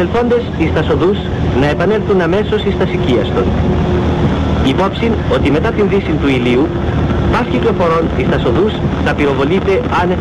εξελθόντες εις τα να επανέλθουν αμέσως εις τα των. Υπόψη ότι μετά την δύση του ηλίου, πας κυκλοφορών εις τα σοδούς θα πυροβολείται άνευ.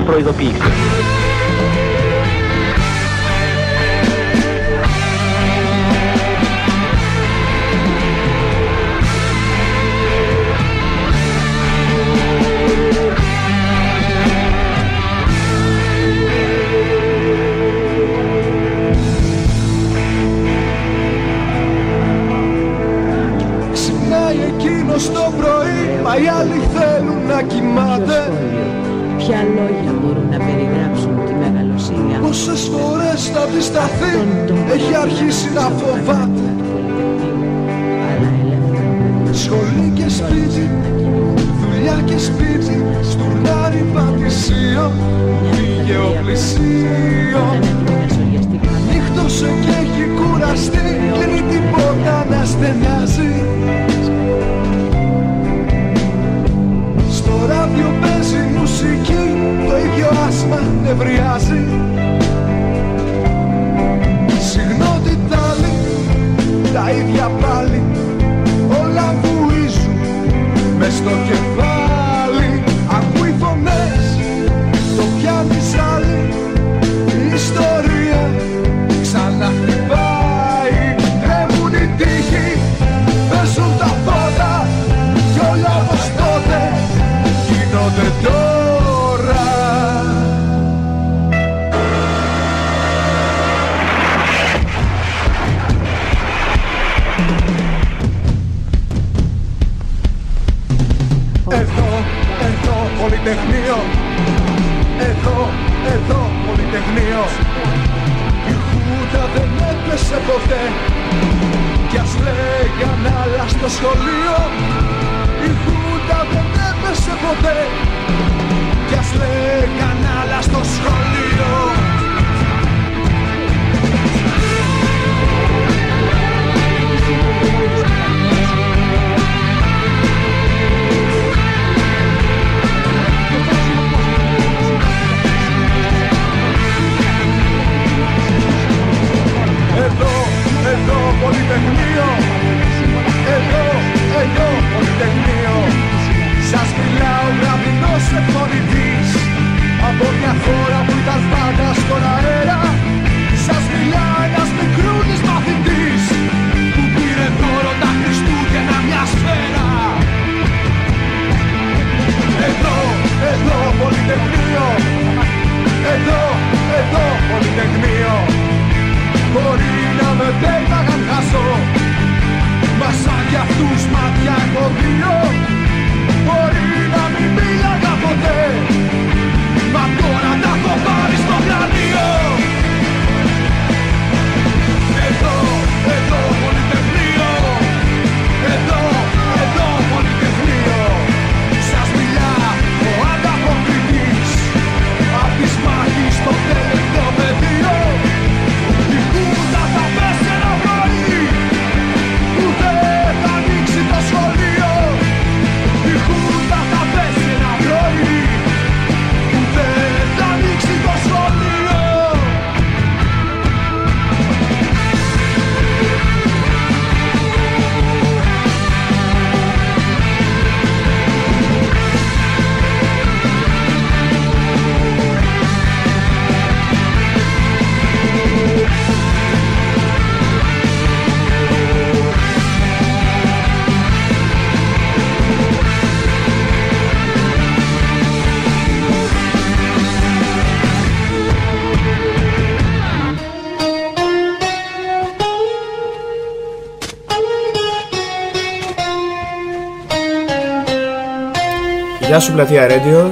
Γεια σου πλατεία Radio.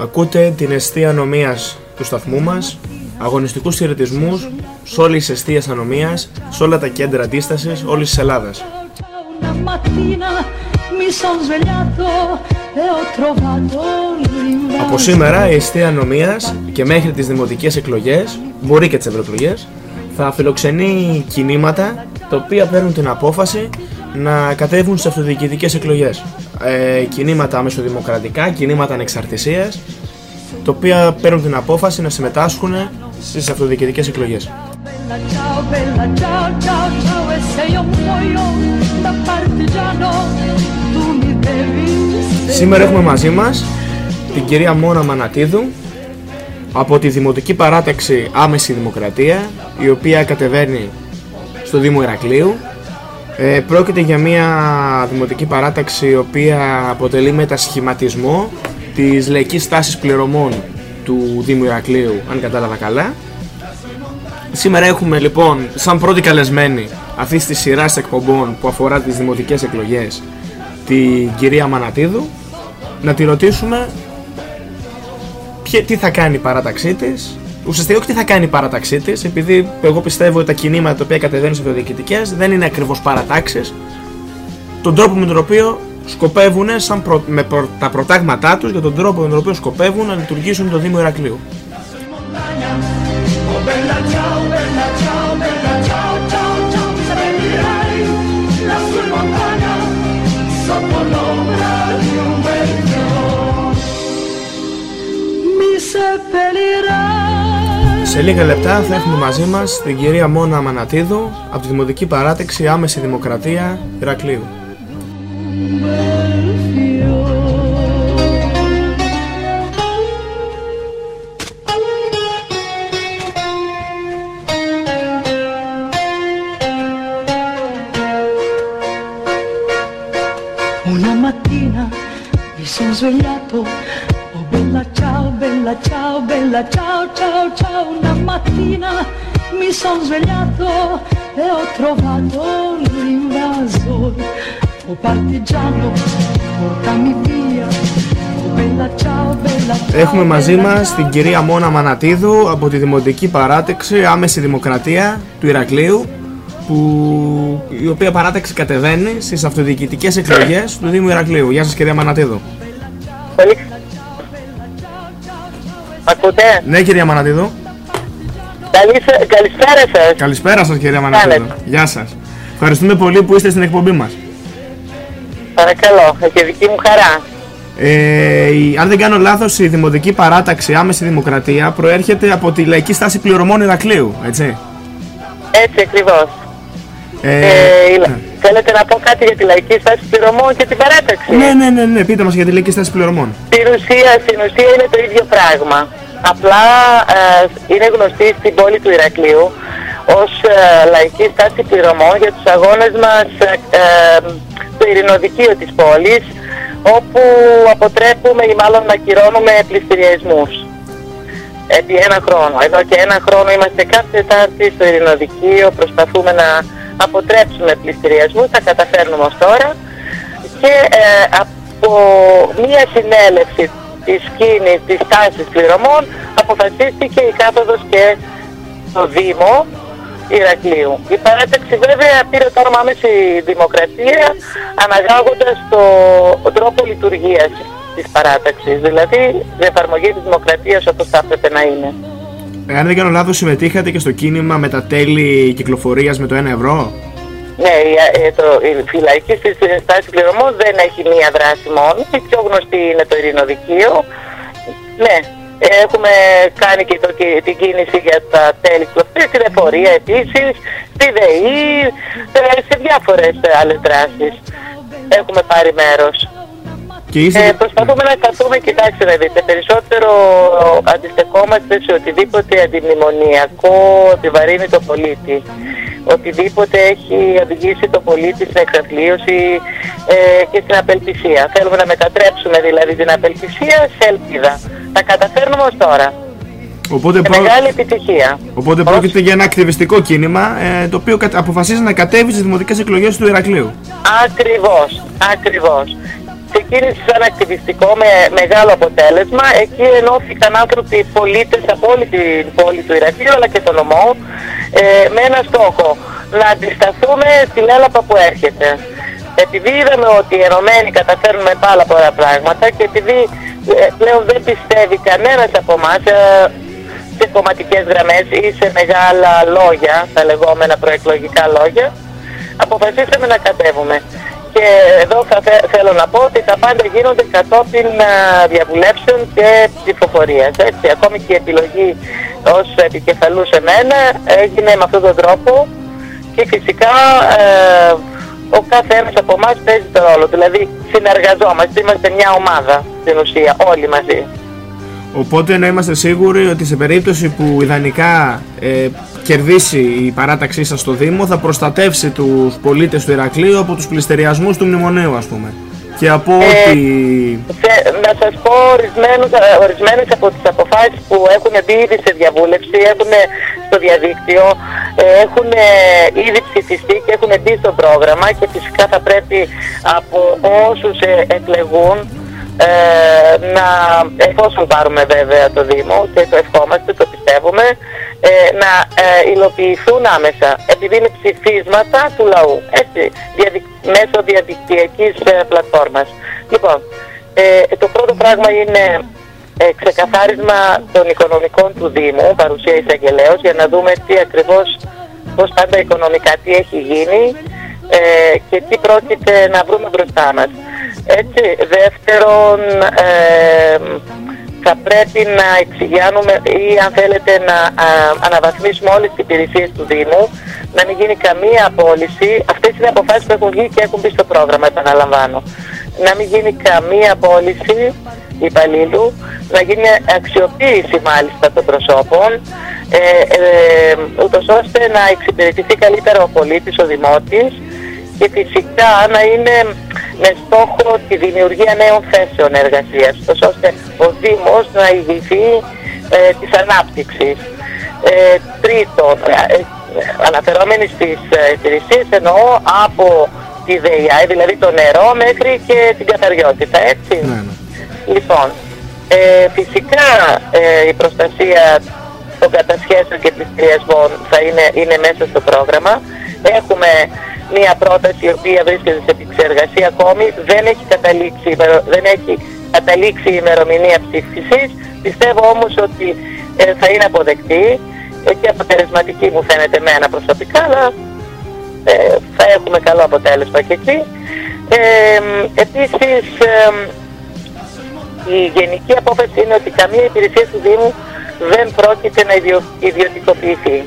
Ακούτε την αιστεία ανομίας του σταθμού μας, αγωνιστικούς χαιρετισμούς σε όλη τις αιστείες ανομίας, σε όλα τα κέντρα αντίστασης όλης της Ελλάδας. Από σήμερα η αιστεία ανομίας και μέχρι τις δημοτικές εκλογές, μπορεί και τις ευρωεκλογές, θα φιλοξενεί κινήματα τα οποία παίρνουν την απόφαση να κατέβουν σε αυτοδιοικητικές εκλογές. Ε, κινήματα αμεσοδημοκρατικά, κινήματα ανεξαρτησίας, τα οποία παίρνουν την απόφαση να συμμετάσχουν στις αυτοδιοικητικές εκλογές. Σήμερα έχουμε μαζί μας την κυρία Μόνα Μανατίδου από τη Δημοτική Παράταξη Άμεση Δημοκρατία η οποία κατεβαίνει στο Δήμο Ηρακλείου ε, πρόκειται για μια δημοτική παράταξη η οποία αποτελεί μετασχηματισμό της λαϊκής τάσης πληρωμών του Δήμου Ηρακλείου αν κατάλαβα καλά Σήμερα έχουμε λοιπόν σαν πρώτη καλεσμένη αυτή τη σειρά εκπομπών που αφορά τις δημοτικές εκλογές την κυρία Μανατίδου να τη ρωτήσουμε ποια, τι θα κάνει η παράταξή της. Ουσιαστικά όχι τι θα κάνει η παράταξή τη, επειδή εγώ πιστεύω ότι τα κινήματα τα οποία κατεβαίνουν σε αυτοδιοικητικές δεν είναι ακριβώς παρατάξεις. Τον τρόπο με τον οποίο σκοπεύουν, σαν προ, με προ, τα προτάγματά τους, για τον τρόπο με τον οποίο σκοπεύουν να λειτουργήσουν το Δήμο Ηρακλείου. Oh bella ciao, bella ciao, bella ciao, ciao, ciao Mi seppellirai Σε λίγα λεπτά θα έχουμε μαζί μας την κυρία Μόνα Μανατίδου από τη Δημοτική Παράταξη Άμεση Δημοκρατία Ηρακλείου. Una mattina mi sono svegliato Oh bella ciao, bella ciao, bella ciao, ciao, ciao Una mattina mi sono svegliato e ho trovato l'invasore Oh partigiano, portami via Oh bella ciao, bella ciao Έχουμε μαζί bella μας ciao, την κυρία Μόνα Μανατίδου από τη Δημοτική Παράταξη Άμεση Δημοκρατία του Ηρακλείου που, η οποία παράταξη κατεβαίνει στις αυτοδιοικητικές εκλογές του Δήμου Ηρακλείου. Γεια σας κυρία Μανατίδου. Πολύ. Ακούτε; Ναι κυρία Μανατίδου. Καλή, καλησπέρα σας. Καλησπέρα σας κυρία Μανατίδου. Κάνετε. Γεια σας. Ευχαριστούμε πολύ που είστε στην εκπομπή μας. Παρακαλώ, και δική μου χαρά. Ε, η- αν δεν κάνω λάθος η Δημοτική Παράταξη Άμεση Δημοκρατία προέρχεται από τη Λαϊκή Στάση Πληρωμών Ηρακλείου, έτσι. Έτσι ακριβώς. Ε, Ε, η- ναι. Θέλετε να πω κάτι για τη λαϊκή στάση πληρωμών και την παράταξη; ναι, ναι, ναι, ναι, πείτε μας για τη Λαϊκή Στάση Πληρωμών. Στην ουσία, στην ουσία είναι το ίδιο πράγμα. Απλά ε, είναι γνωστή στην πόλη του Ηρακλείου ως ε, λαϊκή στάση πληρωμών για τους αγώνες μας ε, ε, στο ειρηνοδικείο της πόλης όπου αποτρέπουμε ή μάλλον ακυρώνουμε πληστηριασμούς επί ένα χρόνο. Εδώ και ένα χρόνο είμαστε κάθε Τετάρτη στο ειρηνοδικείο, προσπαθούμε να αποτρέψουμε πληστηριασμούς, τα καταφέρνουμε ως τώρα και ε, από μία συνέλευση της κίνης της τάσης πληρωμών αποφασίστηκε η κάθοδος και το Δήμο Ηρακλείου. Η παράταξη βέβαια πήρε το όνομα Άμεση Δημοκρατία αναγάγοντας το τρόπο λειτουργίας της παράταξης, δηλαδή η εφαρμογή της δημοκρατίας όπως θα έπρεπε να είναι. Ε, Αν δεν κάνω λάθος συμμετείχατε και στο κίνημα με τα τέλη κυκλοφορίας με το 1 ευρώ; Ναι, η, ε, το, η φυλακή στη στάση πληρωμών δεν έχει μία δράση μόνο. Η πιο γνωστή είναι το ειρηνοδικείο. Ναι, έχουμε κάνει και το, και την κίνηση για τα τέλη κυκλοφορίας, την εφορία επίσης, στη ΔΕΗ, ε, σε διάφορες άλλες δράσεις. Έχουμε πάρει μέρος. Και είστε... Ε, προσπαθούμε να σταθούμε, κοιτάξτε να δείτε, περισσότερο αντιστεκόμαστε σε οτιδήποτε αντιμνημονιακό επιβαρύνει το πολίτη. Οτιδήποτε έχει οδηγήσει το πολίτη στην εξαθλίωση ε, και στην απελπισία. Θέλουμε να μετατρέψουμε δηλαδή την απελπισία σε ελπίδα. Τα καταφέρνουμε ως τώρα. Οπότε, Με προ... μεγάλη επιτυχία. Οπότε Ως- πρόκειται για ένα ακτιβιστικό κίνημα ε, το οποίο κατα- αποφασίζει να κατέβει στις δημοτικές εκλογές του Ηρακλείου. Ακριβώς, ακριβώς. Ξεκίνησε σαν ακτιβιστικό με μεγάλο αποτέλεσμα. Εκεί ενώθηκαν άνθρωποι, πολίτες από όλη την πόλη του Ηρακλείου αλλά και το νομό ε, με ένα στόχο. Να αντισταθούμε στην έλαπα που έρχεται. Επειδή είδαμε ότι ενωμένοι καταφέρνουμε πάρα πολλά πράγματα και επειδή ε, πλέον δεν πιστεύει κανένας από εμάς ε, σε κομματικές γραμμές ή σε μεγάλα λόγια, τα λεγόμενα προεκλογικά λόγια, αποφασίσαμε να κατέβουμε. Και εδώ θα θε- θέλω να πω ότι τα πάντα γίνονται κατόπιν α, διαβουλεύσεων και ψηφοφορίας. Έτσι. Ακόμη και η επιλογή ως επικεφαλούς σε μένα έγινε με αυτόν τον τρόπο και φυσικά ε, ο κάθε ένας από εμάς παίζει το ρόλο. Δηλαδή συνεργαζόμαστε, είμαστε μια ομάδα στην ουσία, όλοι μαζί. Οπότε να είμαστε σίγουροι ότι σε περίπτωση που ιδανικά ε, κερδίσει η παράταξή σας στο Δήμο θα προστατεύσει τους πολίτες του Ηρακλείου από τους πληστηριασμούς του μνημονίου ας πούμε. Και από Ε, ό,τι... Σε- να σας πω ορισμένους, ε, ορισμένες από τις αποφάσεις που έχουν μπει ήδη σε διαβούλευση, έχουν στο διαδίκτυο, ε, έχουν ε, ήδη ψηφιστεί και έχουν μπει στο πρόγραμμα και φυσικά θα πρέπει από όσους ε, εκλεγούν ε, να, εφόσον πάρουμε βέβαια το Δήμο και το ευχόμαστε, το πιστεύουμε, ε, να ε, υλοποιηθούν άμεσα, επειδή είναι ψηφίσματα του λαού, έτσι, διαδικ- μέσω διαδικτυακής ε, πλατφόρμας. Λοιπόν, ε, το πρώτο πράγμα είναι ε, ξεκαθάρισμα των οικονομικών του Δήμου, παρουσία εισαγγελέως, για να δούμε τι ακριβώς, πώς πάντα οικονομικά, τι έχει γίνει ε, και τι πρόκειται να βρούμε μπροστά μας. Έτσι, δεύτερον, ε, θα πρέπει να εξηγιάνουμε ή αν θέλετε να α, αναβαθμίσουμε όλες τις υπηρεσίες του Δήμου, να μην γίνει καμία απόλυση. Αυτές είναι αποφάσεις που έχουν βγει και έχουν μπει στο πρόγραμμα, επαναλαμβάνω. Να μην γίνει καμία απόλυση υπαλλήλου, να γίνει αξιοποίηση μάλιστα των προσώπων, ε, ε, ούτως ώστε να εξυπηρετηθεί καλύτερα ο πολίτης, ο δημότης και φυσικά να είναι με στόχο τη δημιουργία νέων θέσεων εργασίας, τόσο ώστε ο Δήμος να ηγηθεί ε, της ανάπτυξης. Ε, τρίτον, ε, ε, αναφερόμενοι στις ε, υπηρεσίες εννοώ από τη ΔΕΙΑ, δηλαδή το νερό μέχρι και την καθαριότητα, έτσι. Ναι, ναι. Λοιπόν, ε, φυσικά ε, η προστασία των κατασχέσεων και πληστηριασμών θα είναι, είναι μέσα στο πρόγραμμα. Έχουμε μία πρόταση η οποία βρίσκεται σε επεξεργασία ακόμη, δεν έχει καταλήξει, ημερο- δεν έχει καταλήξει η ημερομηνία ψήφισης. Πιστεύω όμως ότι ε, θα είναι αποδεκτή ε, και αποτελεσματική μου φαίνεται εμένα προσωπικά, αλλά ε, θα έχουμε καλό αποτέλεσμα και εκεί. Ε, επίσης, ε, η γενική απόφαση είναι ότι καμία υπηρεσία του Δήμου δεν πρόκειται να ιδιο, ιδιωτικοποιηθεί.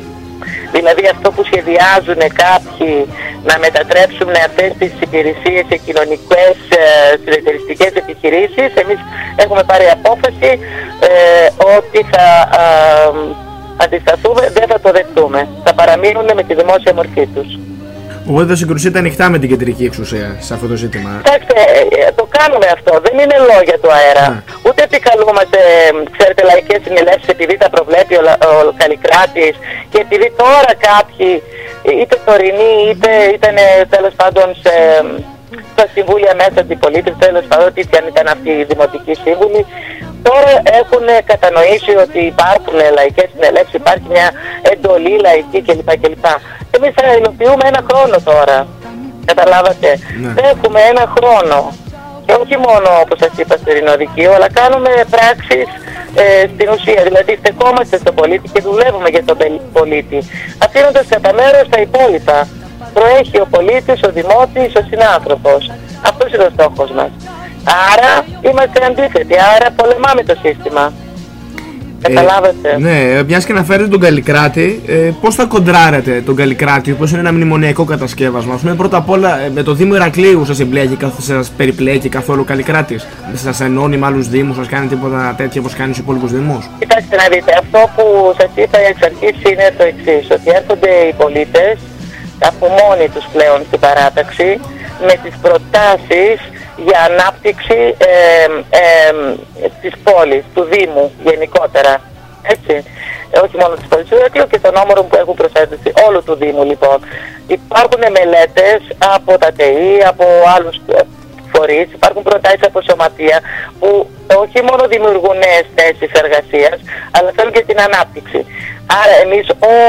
Δηλαδή αυτό που σχεδιάζουν κάποιοι να μετατρέψουν αυτές τις υπηρεσίες σε κοινωνικές ε, συνεταιριστικές επιχειρήσεις, εμείς έχουμε πάρει απόφαση ε, ότι θα ε, αντισταθούμε, δεν θα το δεχτούμε. Θα παραμείνουν με τη δημόσια μορφή τους. Οπότε θα συγκρουσείτε ανοιχτά με την κεντρική εξουσία σε αυτό το ζήτημα. Κοιτάξτε, ε, ε, το κάνουμε αυτό. Δεν είναι λόγια του αέρα. Ναι. Ούτε επικαλούμαστε, ε, ξέρετε, λαϊκές συνελεύσεις επειδή τα προβλέπει ο, Λα- ο Καλλικράτης και επειδή τώρα κάποιοι, ε, είτε τωρινοί είτε ήταν τέλος πάντων σε, στα συμβούλια μέσα αντιπολίτευση, τέλος πάντων, ό,τι και αν ήταν αυτοί οι δημοτικοί σύμβουλοι, τώρα έχουν κατανοήσει ότι υπάρχουν λαϊκές συνελεύσεις, υπάρχει μια εντολή λαϊκή κλπ. κλπ. Εμείς θα υλοποιούμε ένα χρόνο τώρα. Καταλάβατε. Ναι. Έχουμε ένα χρόνο. Και όχι μόνο όπως σας είπα στο ειρηνοδικείο, αλλά κάνουμε πράξεις ε, στην ουσία. Δηλαδή στεκόμαστε στον πολίτη και δουλεύουμε για τον πελ- πολίτη. Αφήνοντας κατά μέρος τα υπόλοιπα. Προέχει ο πολίτης, ο δημότης, ο συνάνθρωπος. Αυτός είναι ο στόχος μας. Άρα είμαστε αντίθετοι, άρα πολεμάμε το σύστημα. Καταλάβατε. Ε, ναι, μιας και αναφέρετε τον Καλλικράτη, ε, πώς θα κοντράρετε τον Καλλικράτη, όπως είναι ένα μνημονιακό κατασκεύασμα. Α πούμε, πρώτα απ' όλα ε, με το Δήμο Ηρακλείου σας εμπλέκει, σας περιπλέκει καθόλου ο Καλλικράτης; Δεν σας ενώνει με άλλους Δήμους, σας κάνει τίποτα τέτοιο όπως κάνεις στου υπόλοιπους Δήμους; Κοιτάξτε να δείτε, αυτό που σας είπα εξ αρχής είναι το εξής, ότι έρχονται οι πολίτες από μόνοι τους πλέον στην παράταξη με τις προτάσεις για ανάπτυξη ε, ε, της πόλης, του Δήμου γενικότερα. Έτσι. Ε, όχι μόνο της πόλης του Ηρακλείου και των όμορων που έχουν προσθέσει όλου του Δήμου λοιπόν. Υπάρχουν μελέτες από τα ΤΕΗ, από άλλους ε, φορείς, υπάρχουν προτάσεις από σωματεία που όχι μόνο δημιουργούν νέες θέσεις εργασίας, αλλά θέλουν και την ανάπτυξη. Άρα εμείς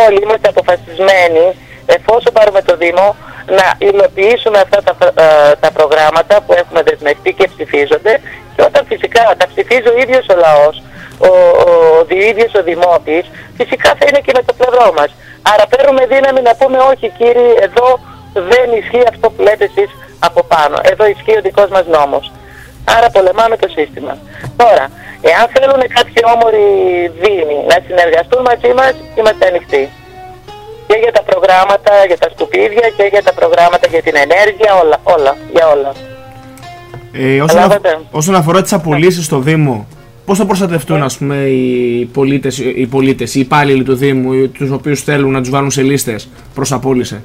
όλοι είμαστε αποφασισμένοι, εφόσον πάρουμε το Δήμο, να υλοποιήσουμε αυτά τα, προ- ε, τα προγράμματα που έχουμε δεσμευτεί και ψηφίζονται και όταν φυσικά τα ψηφίζει ο ίδιος ο λαός, ο, ο, ο ίδιος ο Δημότης, φυσικά θα είναι και με το πλευρό μας. Άρα παίρνουμε δύναμη να πούμε όχι κύριοι, εδώ δεν ισχύει αυτό που λέτε εσείς από πάνω. Εδώ ισχύει ο δικός μας νόμος. Άρα πολεμάμε το σύστημα. Τώρα, εάν θέλουν κάποιοι όμοροι δήμοι να συνεργαστούν μαζί μας, είμαστε ανοιχτοί. Και για τα προγράμματα, για τα σκουπίδια και για τα προγράμματα για την ενέργεια, όλα, όλα, για όλα. Ε, όσον, αφ- όσον αφορά τις απολύσεις στο Δήμο, πώς θα προστατευτούν ας πούμε, οι πολίτες, οι, πολίτες, οι υπάλληλοι του Δήμου, οι- τους οποίους θέλουν να τους βάλουν σε λίστες προς απόλυση;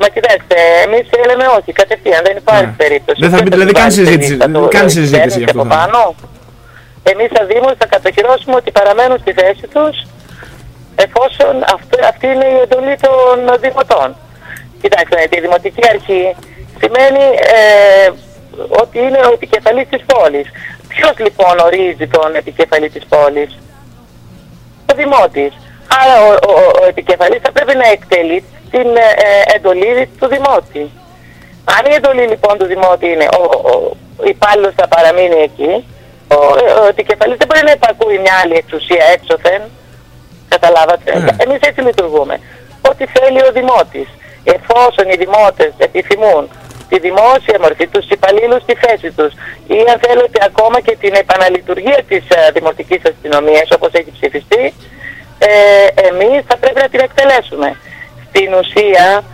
Μα κοιτάξτε, εμείς λέμε όχι, κατευθείαν δεν υπάρχει Ναι. περίπτωση. Δεν θα μπει- Ποιος δηλαδή τους καν βάλει στη συζήτηση- λίστα του, καν ε, συζήτηση κυβέρνηση γι' αυτό από θα πάνω. Εμείς σαν Δήμος θα κατοχυρώσουμε ότι παραμένουν στη θέση τους εφόσον αυτή, αυτή είναι η εντολή των δημοτών. Κοιτάξτε, η δημοτική αρχή σημαίνει ε, ότι είναι ο επικεφαλής της πόλης. Ποιος λοιπόν ορίζει τον επικεφαλή της πόλης; ο Δημότης. Άρα ο, ο, ο επικεφαλής θα πρέπει να εκτελεί την ε, ε, εντολή του Δημότη. Αν η εντολή λοιπόν του Δημότη είναι ο, ο, ο υπάλληλος θα παραμείνει εκεί, ο, ο επικεφαλής δεν μπορεί να υπακούει μια άλλη εξουσία έξωθεν. Καταλάβατε. Ναι. Εμείς έτσι λειτουργούμε. Ό,τι θέλει ο Δημότης. Εφόσον οι Δημότες επιθυμούν τη δημόσια μορφή, τους υπαλλήλους στη θέση τους ή αν θέλετε ακόμα και την επαναλειτουργία της ε, δημοτικής αστυνομίας όπως έχει ψηφιστεί, ε, εμείς θα πρέπει να την εκτελέσουμε. Στην ουσία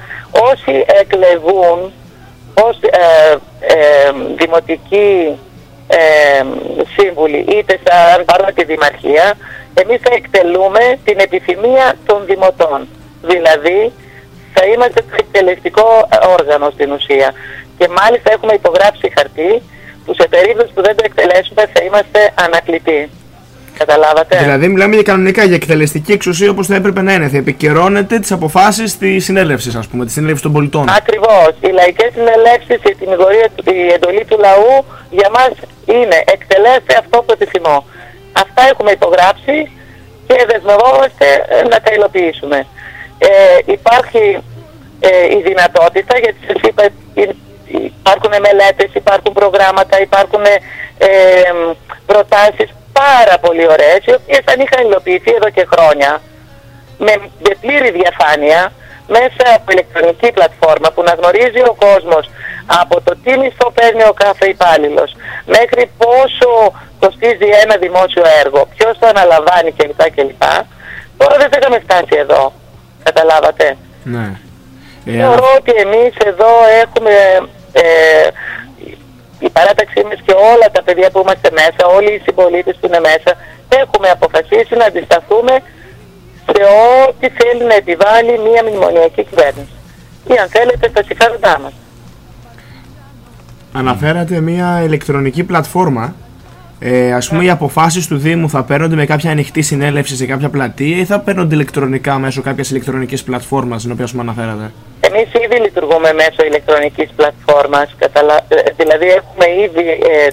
όσοι εκλεγούν ως ε, ε, δημοτικοί ε, σύμβουλοι είτε σαν πάρουμε τη Δημαρχία, εμείς θα εκτελούμε την επιθυμία των δημοτών. Δηλαδή θα είμαστε το εκτελεστικό όργανο στην ουσία. Και μάλιστα έχουμε υπογράψει χαρτί που σε περίπτωση που δεν το εκτελέσουμε θα είμαστε ανακλητοί. Καταλάβατε; Δηλαδή, μιλάμε για κανονικά για εκτελεστική εξουσία όπως θα έπρεπε να είναι. Θα επικαιρώνεται τις αποφάσεις της συνέλευσης, ας πούμε, της συνέλευσης των πολιτών. Ακριβώς. Οι λαϊκές συνελεύσεις, η τιμιγορία, του- η εντολή του λαού για μας είναι εκτελέστε αυτό που επιθυμώ. Αυτά έχουμε υπογράψει και δεσμευόμαστε ε, να τα υλοποιήσουμε. Ε, υπάρχει ε, η δυνατότητα, γιατί σας είπα, υ- υπάρχουν μελέτες, υπάρχουν προγράμματα, υπάρχουν ε, ε, προτάσεις πάρα πολύ ωραίες, οι οποίες αν είχαν υλοποιηθεί εδώ και χρόνια, με, με πλήρη διαφάνεια μέσα από ηλεκτρονική πλατφόρμα που να γνωρίζει ο κόσμος από το τι μισθό παίρνει ο κάθε υπάλληλος μέχρι πόσο κοστίζει ένα δημόσιο έργο, ποιος το αναλαμβάνει κλπ. κλπ. Τώρα δεν θα είχαμε φτάσει εδώ. Καταλάβατε. Ναι. Ε, Θεωρώ ότι εμείς εδώ έχουμε ε, η παράταξή μας και όλα τα παιδιά που είμαστε μέσα, όλοι οι συμπολίτες που είναι μέσα, έχουμε αποφασίσει να αντισταθούμε σε ό,τι θέλει να επιβάλλει μια μνημονιακή κυβέρνηση. Ή αν θέλετε στα συμφέροντά μας. Αναφέρατε μια ηλεκτρονική πλατφόρμα. Ε, ας πούμε οι αποφάσεις του Δήμου θα παίρνονται με κάποια ανοιχτή συνέλευση σε κάποια πλατεία ή θα παίρνονται ηλεκτρονικά μέσω κάποιας ηλεκτρονικής πλατφόρμας την οποία σου αναφέρατε; Εμείς ήδη λειτουργούμε μέσω ηλεκτρονικής πλατφόρμας, καταλα... ε, δηλαδή έχουμε ήδη ε,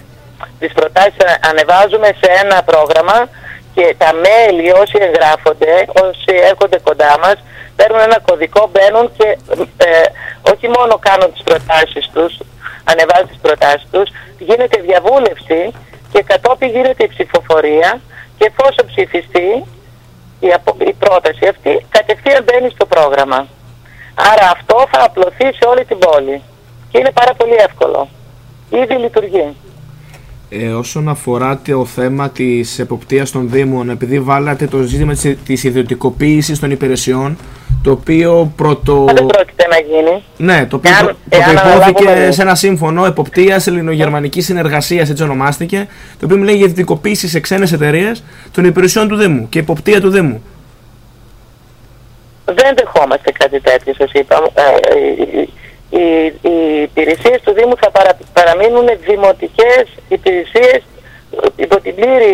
τις προτάσεις α- ανεβάζουμε σε ένα πρόγραμμα και τα μέλη όσοι εγγράφονται, όσοι έρχονται κοντά μας, παίρνουν ένα κωδικό, μπαίνουν και ε, όχι μόνο κάνουν τις προτάσεις τους, ανεβάζουν τις προτάσεις τους, γίνεται διαβούλευση και κατόπιν γίνεται η ψηφοφορία και εφόσον ψηφιστεί η, απο- η πρόταση αυτή κατευθείαν μπαίνει στο πρόγραμμα. Άρα αυτό θα απλωθεί σε όλη την πόλη. Και είναι πάρα πολύ εύκολο. Ήδη λειτουργεί. Ε, όσον αφορά το θέμα της εποπτείας των Δήμων, επειδή βάλατε το ζήτημα της, της ιδιωτικοποίησης των υπηρεσιών, το οποίο πρωτο... Μα δεν πρόκειται να γίνει; Ναι, το οποίο Εάν- προ- εάν πρωτοϋπόθηκε αναλάβουμε- σε ένα σύμφωνο εποπτείας ελληνογερμανικής συνεργασίας, έτσι ονομάστηκε, το οποίο μιλάει για ιδιωτικοποίηση σε ξένες εταιρείες των υπηρεσιών του Δήμου και υποπτία του Δήμου. Δεν δεχόμαστε κάτι τέτοιο, σας είπα. Ε, οι, οι, οι υπηρεσίες του Δήμου θα παρα, παραμείνουν δημοτικές υπηρεσίες υπό την πλήρη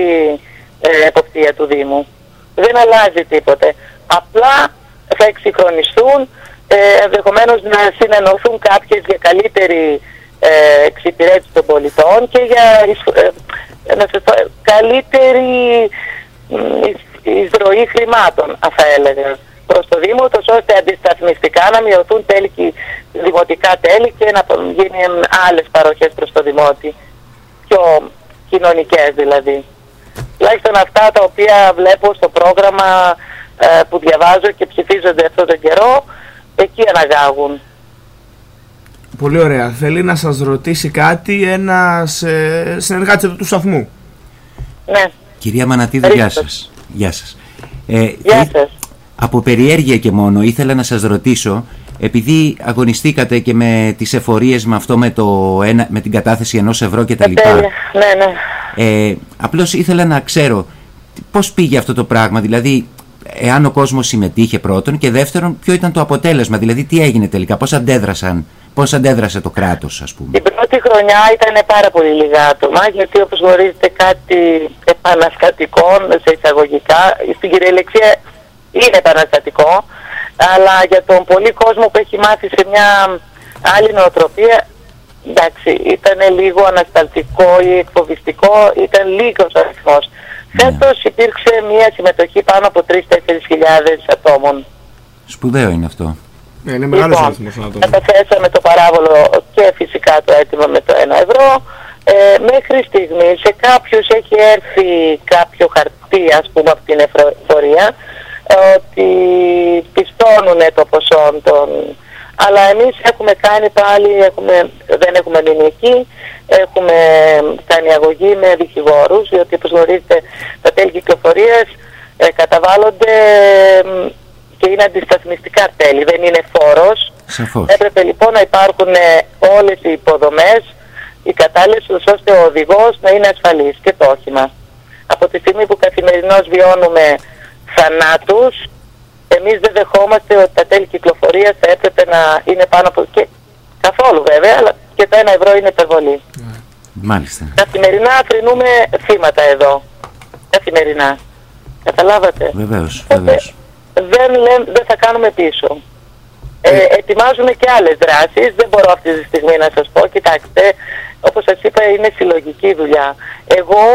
ε, εποπτεία του Δήμου. Δεν αλλάζει τίποτε. Απλά θα εξυγχρονιστούν, ε, ενδεχομένως να συνενωθούν κάποιες για καλύτερη ε, εξυπηρέτηση των πολιτών και για εισ- ε, να σας πω, καλύτερη μ, εισ- εισρωή χρημάτων, θα έλεγα, προς το Δήμο, τόσο ώστε αντισταθμιστικά να μειωθούν τέλη, και- δημοτικά τέλη και να γίνει άλλες παροχές προς το Δημότη, πιο κοινωνικές δηλαδή. Τουλάχιστον αυτά τα οποία βλέπω στο πρόγραμμα ε, που διαβάζω και ψηφίζονται αυτόν τον καιρό, εκεί αναγάγουν. Πολύ ωραία. Θέλει να σας ρωτήσει κάτι ένας ε, συνεργάτης εδώ του σταθμού. Ναι, Κυρία Μανατίδου, γεια σας. Γεια σας. Ε, γεια θε- σας. Από περιέργεια και μόνο ήθελα να σας ρωτήσω, επειδή αγωνιστήκατε και με τις εφορίες με αυτό με, το ένα, με την κατάθεση ενός ευρώ και τα λοιπά, Τέλεια. Ναι, ναι. ε, απλώς ήθελα να ξέρω πώς πήγε αυτό το πράγμα, δηλαδή εάν ο κόσμος συμμετείχε πρώτον και δεύτερον ποιο ήταν το αποτέλεσμα, δηλαδή τι έγινε τελικά, πώς αντέδρασαν, πώς αντέδρασε το κράτος ας πούμε. Την πρώτη χρονιά ήταν πάρα πολύ λίγα άτομα, γιατί όπως γνωρίζετε κάτι επαναστατικό σε εισαγωγικά, στην κυριολεξία είναι επαναστατικό, αλλά για τον πολύ κόσμο που έχει μάθει σε μια άλλη νοοτροπία, εντάξει, ήταν λίγο ανασταλτικό ή εκφοβιστικό, ήταν λίγος ο αριθμός. Φέτος υπήρξε μια συμμετοχή πάνω από 3-4 χιλιάδες ατόμων. Σπουδαίο είναι αυτό. Ναι, είναι μεγάλος Λοιπόν, αριθμός να το καταθέσαμε το παράβολο και φυσικά το έτοιμο με το 1 ευρώ. Ε, μέχρι στιγμής σε κάποιους έχει έρθει κάποιο χαρτί ας πούμε από την εφορία ε, ότι πιστώνουν το ποσό των... Αλλά εμείς έχουμε κάνει πάλι, έχουμε, δεν έχουμε μείνει εκεί, έχουμε κάνει αγωγή με δικηγόρους, διότι όπως γνωρίζετε τα τέλη κυκλοφορίας ε, καταβάλλονται ε, και είναι αντισταθμιστικά τέλη, δεν είναι φόρος. Σαφώς. Έπρεπε λοιπόν να υπάρχουν ε, όλες οι υποδομές, οι κατάλληλες ούτως ώστε ο οδηγός να είναι ασφαλής και το όχημα. Από τη στιγμή που καθημερινώς βιώνουμε θανάτους, εμείς δεν δεχόμαστε ότι τα τέλη κυκλοφορίας θα έπρεπε να είναι πάνω από... Και καθόλου βέβαια, αλλά και τα ένα ευρώ είναι υπερβολή. Μάλιστα. Καθημερινά αφρυνούμε θύματα εδώ. Καθημερινά. Καταλάβατε. Βεβαίως, Οπότε, βεβαίως. δεν, λέμε, δεν θα κάνουμε πίσω. Ε, ετοιμάζουμε και άλλες δράσεις, δεν μπορώ αυτή τη στιγμή να σας πω. Κοιτάξτε, όπως σας είπα είναι συλλογική δουλειά. Εγώ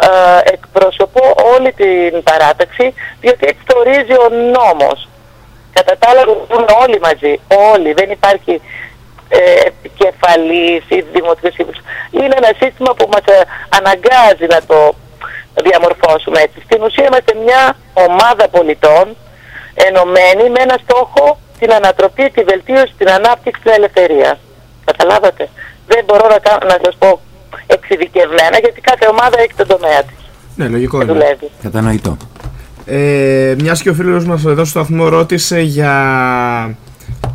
ε, εκπροσωπώ όλη την παράταξη, διότι έτσι το ορίζει ο νόμος. Κατά τα άλλα δουλεύουμε όλοι μαζί, όλοι. Δεν υπάρχει ε, επικεφαλής ή δημοτικός σύμβουλος. Είναι ένα σύστημα που μας ε, αναγκάζει να το διαμορφώσουμε έτσι. Στην ουσία είμαστε μια ομάδα πολιτών ενωμένη με ένα στόχο την ανατροπή, τη βελτίωση, την ανάπτυξη, την ελευθερίας. Καταλάβατε. Δεν μπορώ να, κα- να σας πω εξειδικευμένα γιατί κάθε ομάδα έχει τον τομέα της Ναι, λογικό και είναι. δουλεύει. Κατανοητό. Ε, μιας και ο φίλος μας εδώ στο σταθμό ρώτησε για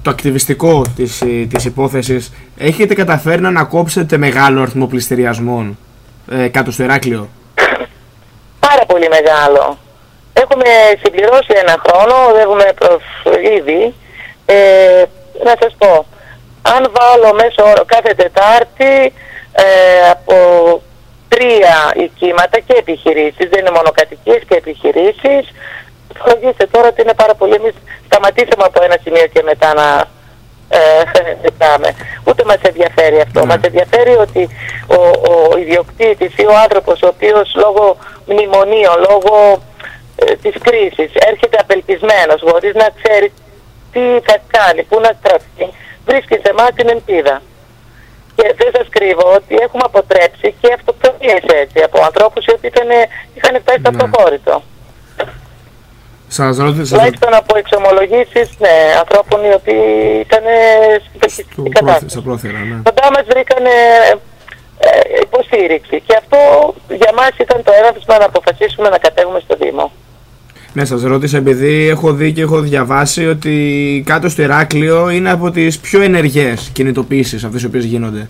το ακτιβιστικό της, ε, της υπόθεσης έχετε καταφέρει να ανακόψετε μεγάλο αριθμό πληστηριασμών ε, κάτω στο Ηράκλειο Πάρα πολύ μεγάλο. Έχουμε συμπληρώσει ένα χρόνο, οδεύουμε προς ήδη. Ε, να σας πω, αν βάλω μέσω όρο κάθε Τετάρτη ε, από τρία οικήματα και επιχειρήσεις, δεν είναι μόνο κατοικίες και επιχειρήσεις, φροντίστε τώρα ότι είναι πάρα πολύ, εμείς σταματήσαμε από ένα σημείο και μετά να ε, ζητάμε. Ούτε μας ενδιαφέρει αυτό. Μας ενδιαφέρει ότι ο, ο ιδιοκτήτης ή ο άνθρωπος ο οποίος λόγω μνημονίων, λόγω ε, της κρίσης έρχεται απελπισμένος χωρίς να ξέρει τι θα κάνει, πού να στραφεί, βρίσκει σε εμάς την ελπίδα. Και δεν σας κρύβω ότι έχουμε αποτρέψει και αυτοκτονίες έτσι από ανθρώπους οι οποίοι ήταν, είχαν φτάσει στο Ναι. προχώρητο. Σας ρώτησα σας... Τουλάχιστον από εξομολογήσεις ναι, ανθρώπων οι οποίοι ήταν στην στο πελκυστική πρόθυ- κατάσταση. στα πρόθυρα, ναι. Κοντά μας βρήκαν ε, υποστήριξη και αυτό για μας ήταν το έναυσμα να αποφασίσουμε να κατέβουμε στο Δήμο. Ναι, σας ρώτησα επειδή έχω δει και έχω διαβάσει ότι κάτω στο Ηράκλειο είναι από τις πιο ενεργές κινητοποίησεις αυτές οι οποίες γίνονται.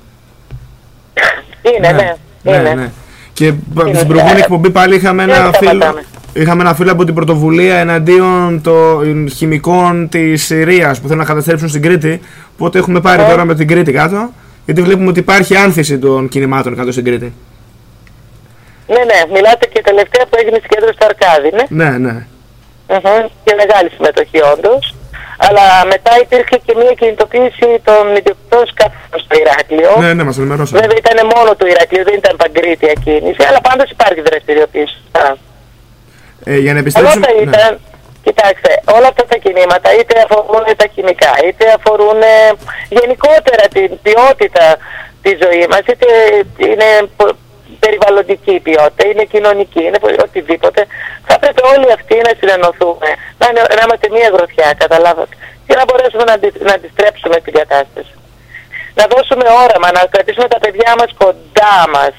Είναι, ναι. είναι. Και π- Είναι. στην προηγούμενη εκπομπή πάλι είχαμε Δεν ένα, φίλο, σταματάμε. είχαμε ένα φίλο από την πρωτοβουλία εναντίον των χημικών της Συρίας που θέλουν να καταστρέψουν στην Κρήτη. Οπότε έχουμε πάρει Ε. τώρα με την Κρήτη κάτω. Γιατί βλέπουμε ότι υπάρχει άνθηση των κινημάτων κάτω στην Κρήτη. Ναι, ναι, μιλάτε και τελευταία που έγινε στην κέντρο στο Αρκάδι, ναι. Ναι, ναι. Μμμ. Και μεγάλη συμμετοχή όντως. Αλλά μετά υπήρχε και μια κινητοποίηση των ιδιοκτητών σκαφών στο Ηράκλειο. Ναι, ναι, μας ενημερώσατε. Βέβαια ήταν μόνο του Ηρακλείου, δεν ήταν παγκρίτια κίνηση, αλλά πάντως υπάρχει δραστηριοποίηση. Α. Ε, για να Όλα επιστρέψουμε... αυτά ναι. ήταν, κοιτάξτε, όλα αυτά τα κινήματα είτε αφορούν τα χημικά, είτε αφορούν ε, γενικότερα την ποιότητα της ζωής μας, είτε είναι πο- περιβαλλοντική ποιότητα, είναι κοινωνική, είναι πο- οτιδήποτε. Θα πρέπει όλοι αυτοί να συνενωθούμε, να, είναι- να είμαστε μία γροθιά, καταλάβατε, και να μπορέσουμε να, αντι, να αντιστρέψουμε την κατάσταση. να δώσουμε όραμα, να κρατήσουμε τα παιδιά μας κοντά μας,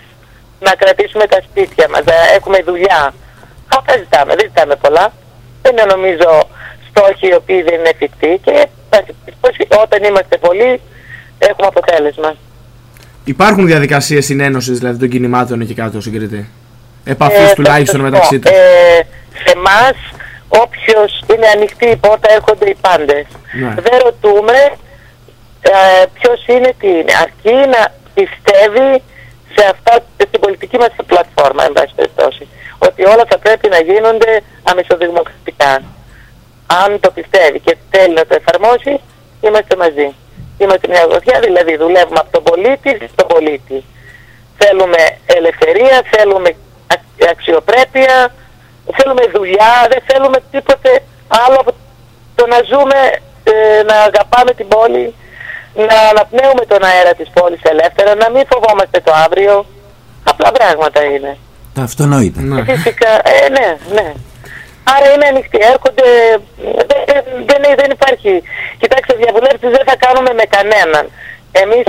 να κρατήσουμε τα σπίτια μας, να έχουμε δουλειά. Αυτά ζητάμε, δεν ζητάμε πολλά. Δεν είναι νομίζω στόχοι οι οποίοι δεν είναι εφικτοί και όταν είμαστε πολλοί έχουμε αποτέλεσμα. Υπάρχουν διαδικασίες συνένωσης δηλαδή των κινημάτων εκεί κάτω συγκριτή. Επαφής Ε, τουλάχιστον θα σας μεταξύ πω, τους. Ε, σε εμάς, όποιος είναι ανοιχτή η πόρτα, έρχονται οι πάντες. Ναι. Δεν ρωτούμε ε, ποιος είναι, τι είναι. Αρκεί να πιστεύει σε αυτά, στην πολιτική μας πλατφόρμα, εν πάση περιπτώσει. Ότι όλα θα πρέπει να γίνονται αμεσοδημοκρατικά. Αν το πιστεύει και θέλει να το εφαρμόσει, είμαστε μαζί. Είμαστε μια γροθιά, δηλαδή δουλεύουμε από τον πολίτη στον πολίτη. Θέλουμε ελευθερία, θέλουμε α- αξιοπρέπεια, θέλουμε δουλειά, δεν θέλουμε τίποτε άλλο από το να ζούμε, ε, να αγαπάμε την πόλη, να αναπνέουμε τον αέρα της πόλης ελεύθερα, να μην φοβόμαστε το αύριο. Απλά πράγματα είναι. Τα αυτονόητα. Ναι. Φυσικά, ε, ναι, ναι. Άρα είναι ανοιχτοί, έρχονται, δεν, δεν, δεν υπάρχει. Κοιτάξτε, διαβουλεύσεις δεν θα κάνουμε με κανέναν. Εμείς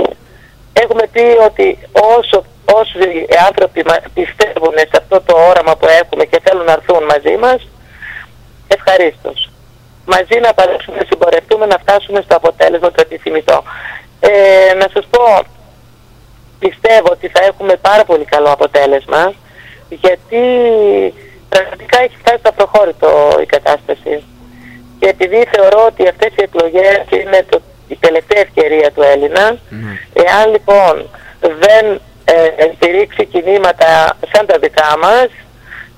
έχουμε πει ότι όσο, όσοι άνθρωποι μα- πιστεύουν σε αυτό το όραμα που έχουμε και θέλουν να έρθουν μαζί μας, ευχαρίστως. Μαζί να παλέψουμε, να συμπορευτούμε, να φτάσουμε στο αποτέλεσμα το επιθυμητό. Ε, να σας πω, πιστεύω ότι θα έχουμε πάρα πολύ καλό αποτέλεσμα γιατί πραγματικά έχει φτάσει στο προχώρητο η κατάσταση. Και επειδή θεωρώ ότι αυτές οι εκλογές είναι το, η τελευταία ευκαιρία του Έλληνα, εάν λοιπόν δεν ε, στηρίξει κινήματα σαν τα δικά μας,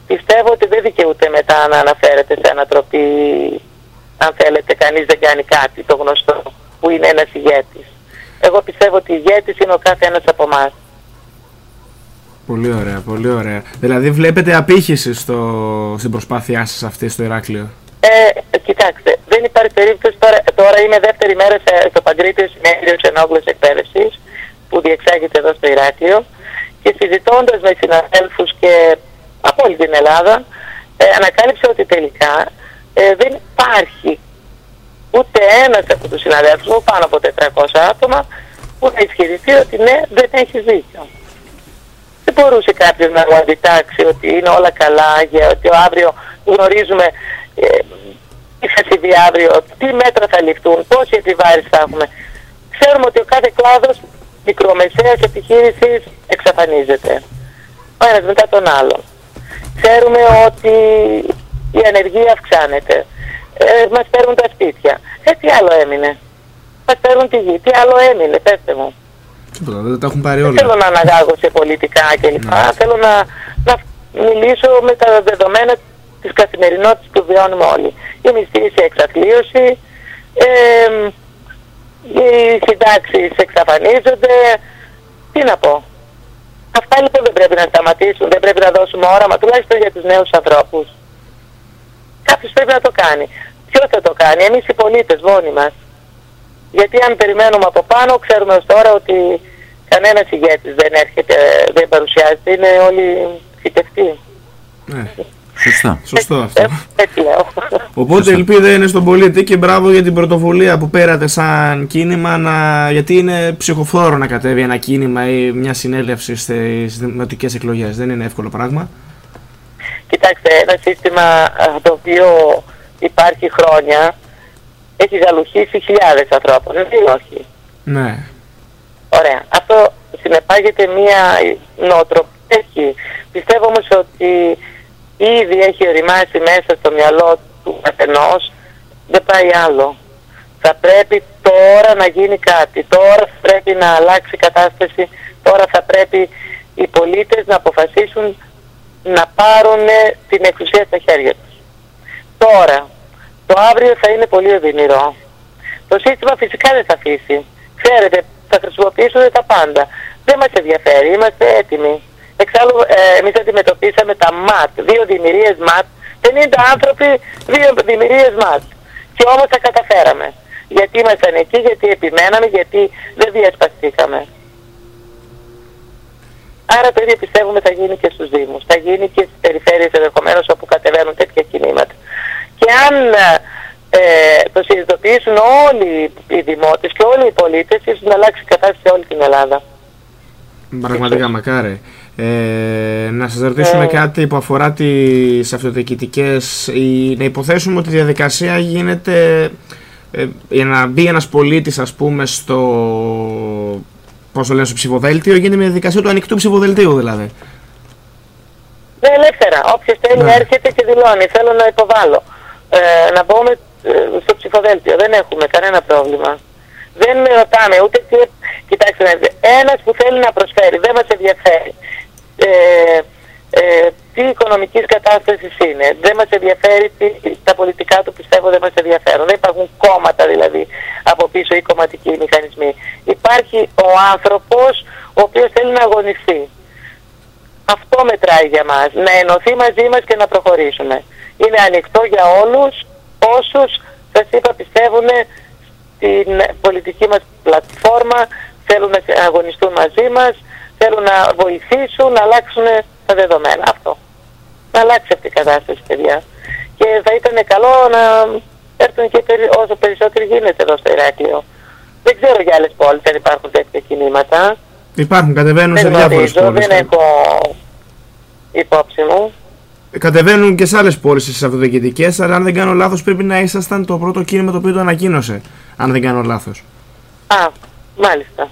πιστεύω ότι δεν δικαιούται μετά να αναφέρεται σε ανατροπή, αν θέλετε, κανείς δεν κάνει κάτι το γνωστό, που είναι ένας ηγέτης. Εγώ πιστεύω ότι ηγέτης είναι ο κάθε ένας από εμάς. Πολύ ωραία, πολύ ωραία. Δηλαδή βλέπετε απήχηση στο, στην προσπάθειά σας αυτή στο Ηράκλειο; Ε, κοιτάξτε, δεν υπάρχει περίπτωση τώρα, τώρα είναι δεύτερη μέρα σε, στο Παγκρίτιο Συνέδριο Ξενόγλωσης Εκπαίδευσης που διεξάγεται εδώ στο Ηράκλειο και συζητώντας με συναδέλφους και από όλη την Ελλάδα ε, ανακάλυψα ότι τελικά ε, δεν υπάρχει ούτε ένας από τους συναδέλφους μου, πάνω από 400 άτομα, που να ισχυριστεί ότι ναι, δεν έχει δίκιο. Δεν μπορούσε κάποιος να μου αντιτάξει ότι είναι όλα καλά, για ότι ο αύριο γνωρίζουμε ε, τι θα συμβεί αύριο, τι μέτρα θα ληφθούν, πόση επιβάρηση θα έχουμε. Ξέρουμε ότι ο κάθε κλάδος μικρομεσαίας επιχείρησης εξαφανίζεται. Ο ένας μετά τον άλλον. Ξέρουμε ότι η ανεργία αυξάνεται. Ε, μας παίρνουν τα σπίτια. Ε, τι άλλο έμεινε. Μας παίρνουν τη γη. Τι άλλο έμεινε, πέστε μου. Τίποτα, δεν τα έχουν πάρει Δεν όλα. θέλω να αναγάγω σε πολιτικά κλπ. Θέλω να, να μιλήσω με τα δεδομένα της καθημερινότητας που βιώνουμε όλοι. Η μισθή σε εξαθλίωση, ε, οι συντάξεις εξαφανίζονται. Τι να πω. Αυτά λοιπόν δεν πρέπει να σταματήσουν, δεν πρέπει να δώσουμε όραμα, τουλάχιστον για τους νέους ανθρώπους. Κάποιος πρέπει να το κάνει. Ποιος θα το κάνει, εμείς οι πολίτες μόνοι μας. Γιατί αν περιμένουμε από πάνω, ξέρουμε ως τώρα ότι κανένας ηγέτης δεν έρχεται, δεν παρουσιάζεται, είναι όλοι φυτευτοί. Ναι, Σωστό. σωστό αυτό. Ε, Έτσι λέω. Οπότε η ελπίδα είναι στον πολίτη και μπράβο για την πρωτοβουλία που πέρατε σαν κίνημα να... γιατί είναι ψυχοφόρο να κατέβει ένα κίνημα ή μια συνέλευση στις δημοτικές εκλογές. Δεν είναι εύκολο πράγμα. Κοιτάξτε, ένα σύστημα α, το οποίο υπάρχει χρόνια έχει γαλουχίσει χιλιάδες ανθρώπων. Δεν είναι όχι. Ναι. Ωραία. Αυτό συνεπάγεται μία νοοτροπία. Έχει. Πιστεύω όμως ότι ήδη έχει οριμάσει μέσα στο μυαλό του καθενός. Δεν πάει άλλο. Θα πρέπει τώρα να γίνει κάτι. Τώρα θα πρέπει να αλλάξει η κατάσταση. Τώρα θα πρέπει οι πολίτες να αποφασίσουν να πάρουν την εξουσία στα χέρια τους. Τώρα, το αύριο θα είναι πολύ οδυνηρό. Το σύστημα φυσικά δεν θα αφήσει. Ξέρετε, θα χρησιμοποιήσουν τα πάντα. Δεν μας ενδιαφέρει, είμαστε έτοιμοι. Εξάλλου, ε, εμείς αντιμετωπίσαμε τα ΜΑΤ, δύο δημιουργίες ΜΑΤ, 50 άνθρωποι, δύο δημιουργίες ΜΑΤ. Και όμως τα καταφέραμε. Γιατί ήμασταν εκεί, γιατί επιμέναμε, γιατί δεν διασπαστήκαμε. Άρα το ίδιο πιστεύουμε θα γίνει και στους Δήμους. Θα γίνει και στις περιφέρειες ενδεχομένως όπου κατεβαίνουν τέτοια κινήματα. Και αν ε, ε, το συνειδητοποιήσουν όλοι οι δημότες και όλοι οι πολίτες ίσως να αλλάξει η κατάσταση σε όλη την Ελλάδα. Πραγματικά μακάρι. Ε, να σας ρωτήσουμε Ε. κάτι που αφορά τις αυτοδιοικητικές ή να υποθέσουμε ότι η διαδικασία γίνεται ε, για να μπει ένας πολίτης ας πούμε στο πώς το λένε στο ψηφοδέλτιο γίνεται με διαδικασία του ανοιχτού ψηφοδελτίου δηλαδή Ναι, ελεύθερα. Όποιος θέλει Ναι. έρχεται και δηλώνει. Θέλω να υποβάλω. Ε, να μπω με, ε, στο ψηφοδέλτιο. Δεν έχουμε κανένα πρόβλημα. Δεν με ρωτάμε ούτε τι... Κοιτάξτε, να δείτε. ένας που θέλει να προσφέρει, δεν μας ενδιαφέρει. Ε, ε, τι οικονομικής κατάστασης είναι. Δεν μας ενδιαφέρει τι, τα πολιτικά του πιστεύω δεν μας ενδιαφέρουν. Δεν υπάρχουν κόμματα δηλαδή από πίσω ή κομματικοί μηχανισμοί. Υπάρχει ο άνθρωπος ο οποίος θέλει να αγωνιστεί. Αυτό μετράει για μας. Να ενωθεί μαζί μας και να προχωρήσουμε. Είναι ανοιχτό για όλους όσους, σας είπα, πιστεύουν στην πολιτική μας πλατφόρμα, θέλουν να αγωνιστούν μαζί μας, θέλουν να βοηθήσουν, να αλλάξουν τα δεδομένα. Αυτό. Να αλλάξει αυτή η κατάσταση, παιδιά. Και θα ήταν καλό να έρθουν και περι- όσο περισσότεροι γίνεται εδώ στο Ηράκλειο. Δεν ξέρω για άλλες πόλεις αν υπάρχουν τέτοια κινήματα. υπάρχουν, κατεβαίνουν σε Δεν διάφορες γνωρίζω, πόλεις δεν έχω υπόψη μου. κατεβαίνουν και σε άλλες πόλεις στις αυτοδιοικητικές αλλά αν δεν κάνω λάθος πρέπει να ήσασταν το πρώτο κίνημα το οποίο το ανακοίνωσε αν δεν κάνω λάθος Α, μάλιστα.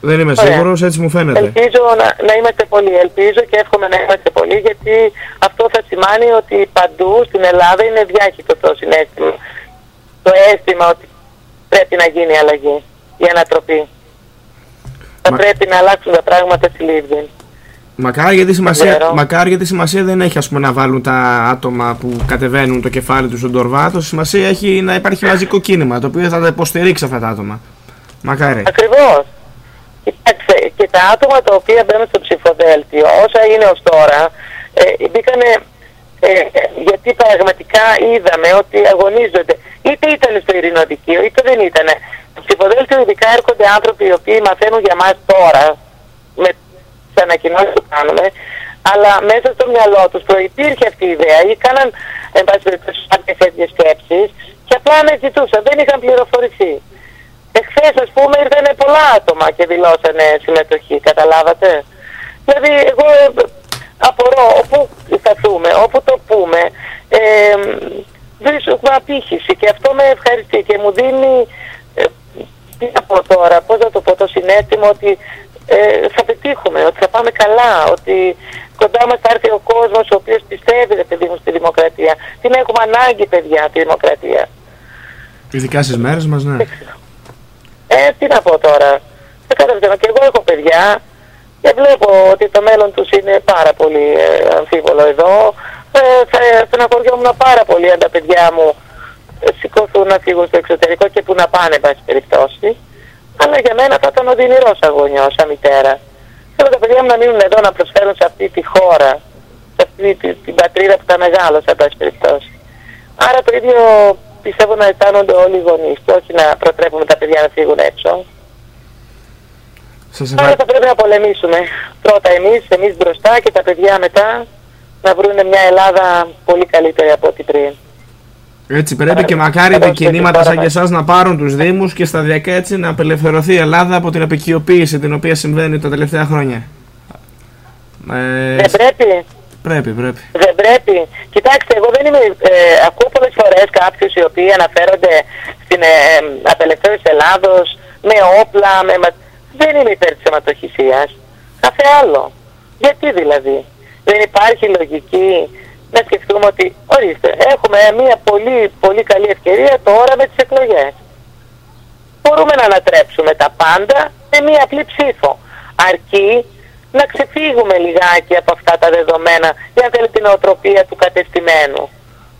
Δεν είμαι Ωραία. σίγουρος έτσι μου φαίνεται Ελπίζω να, να είμαστε πολλοί. Ελπίζω και εύχομαι να είμαστε πολλοί γιατί αυτό θα σημαίνει ότι παντού στην Ελλάδα είναι διάχυτο το συνέστημα. Το αίσθημα ότι πρέπει να γίνει αλλαγή, η ανατροπή. Θα Μα- πρέπει να αλλάξουν τα πράγματα στη Λίβδη. Μακάρι γιατί, σημασία, ξέρω. μακάρι γιατί σημασία δεν έχει ας πούμε, να βάλουν τα άτομα που κατεβαίνουν το κεφάλι τους στον τορβάτο. Σημασία έχει να υπάρχει μαζικό κίνημα το οποίο θα τα υποστηρίξει αυτά τα άτομα. Μακάρι. Ακριβώς. Κοιτάξτε, και τα άτομα τα οποία μπαίνουν στο ψηφοδέλτιο, όσα είναι ως τώρα, ε, μπήκανε, ε, ε, γιατί πραγματικά είδαμε ότι αγωνίζονται. Είτε ήταν στο ειρηνοδικείο, είτε δεν ήταν. Στο ψηφοδέλτιο ειδικά έρχονται άνθρωποι οι οποίοι μαθαίνουν για μας τώρα, με τις ανακοινώσεις που κάνουμε, αλλά μέσα στο μυαλό τους προϋπήρχε αυτή η ιδέα ή κάναν εν πάση περιπτώσει κάποιες τέτοιες σκέψεις και απλά αναζητούσαν, δεν είχαν πληροφορηθεί. Εχθές ας πούμε ήρθαν πολλά άτομα και δηλώσανε συμμετοχή, καταλάβατε; Δηλαδή εγώ ε, απορώ όπου σταθούμε, όπου το πούμε, ε, βρίσκουμε απήχηση και αυτό με ευχαριστεί και μου δίνει, ε, τι να πω τώρα, πώς να το πω, το συνέστημα ότι ε, θα πετύχουμε, ότι θα πάμε καλά, ότι κοντά μας θα έρθει ο κόσμος ο οποίος πιστεύει ρε παιδί μου στη δημοκρατία. Την έχουμε ανάγκη παιδιά τη δημοκρατία. Ειδικά στις μέρες μας, ναι. Ε, τι να πω τώρα. Δεν καταλαβαίνω. Και εγώ έχω παιδιά και βλέπω ότι το μέλλον τους είναι πάρα πολύ ε, αμφίβολο εδώ. Ε, θα στεναχωριόμουν πάρα πολύ αν τα παιδιά μου ε, σηκωθούν να φύγουν στο εξωτερικό και που να πάνε, εν πάση περιπτώσει. Αλλά για μένα θα ήταν οδυνηρός αγωνιός σαν μητέρα. Θέλω τα παιδιά μου να μείνουν εδώ να προσφέρουν σε αυτή τη χώρα, σε αυτή τη- την πατρίδα που τα μεγάλωσα, εν πάση περιπτώσει. Άρα το ίδιο πιστεύω να αισθάνονται όλοι οι γονείς και όχι να προτρέπουμε τα παιδιά να φύγουν έξω. Σας Άρα ευχαριστώ. θα πρέπει να πολεμήσουμε. Πρώτα εμείς, εμείς μπροστά και τα παιδιά μετά να βρουν μια Ελλάδα πολύ καλύτερη από ό,τι πριν. Έτσι πρέπει και μακάρι Εγώ τα στο κινήματα σαν χώρα και εσάς να πάρουν τους Δήμους και σταδιακά έτσι να απελευθερωθεί η Ελλάδα από την απεικιοποίηση την οποία συμβαίνει τα τελευταία χρόνια. Ε, Δεν πρέπει. Πρέπει, πρέπει. Δεν πρέπει. Κοιτάξτε, εγώ δεν είμαι. Ε, ακούω πολλές φορές κάποιους οι οποίοι αναφέρονται στην ε, ε, απελευθέρωση Ελλάδος με όπλα. Με, μα- Δεν είμαι υπέρ της αιματοχυσίας. Κάθε άλλο. Γιατί δηλαδή; Δεν υπάρχει λογική να σκεφτούμε ότι, ορίστε, έχουμε μια πολύ, πολύ καλή ευκαιρία τώρα με τις εκλογές. Μπορούμε να ανατρέψουμε τα πάντα με μια απλή ψήφο. Αρκεί να ξεφύγουμε λιγάκι από αυτά τα δεδομένα για αν θέλει την οτροπία του κατεστημένου.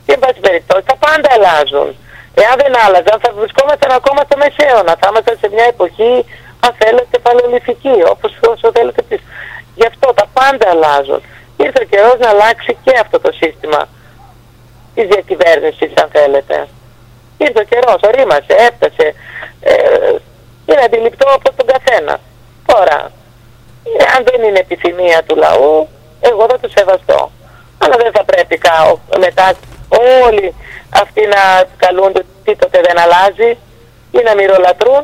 Και εν πάση περιπτώσει τα πάντα αλλάζουν. Εάν δεν άλλαζαν θα βρισκόμασταν ακόμα στο μεσαίωνα. Θα ήμασταν σε μια εποχή, αν θέλετε, παλαιολιθική, όπως όσο θέλετε εσείς. Γι' αυτό τα πάντα αλλάζουν. Ήρθε ο καιρός να αλλάξει και αυτό το σύστημα της διακυβέρνησης, αν θέλετε. Ήρθε ο καιρός, ορίμασε, έφτασε. Ε, είναι αντιληπτό από τον καθένα. Τώρα, ε, αν δεν είναι επιθυμία του λαού, εγώ θα το σεβαστώ. Αλλά δεν θα πρέπει κα- μετά όλοι αυτοί να καλούνται ότι τίποτε δεν αλλάζει ή να μυρολατρούν.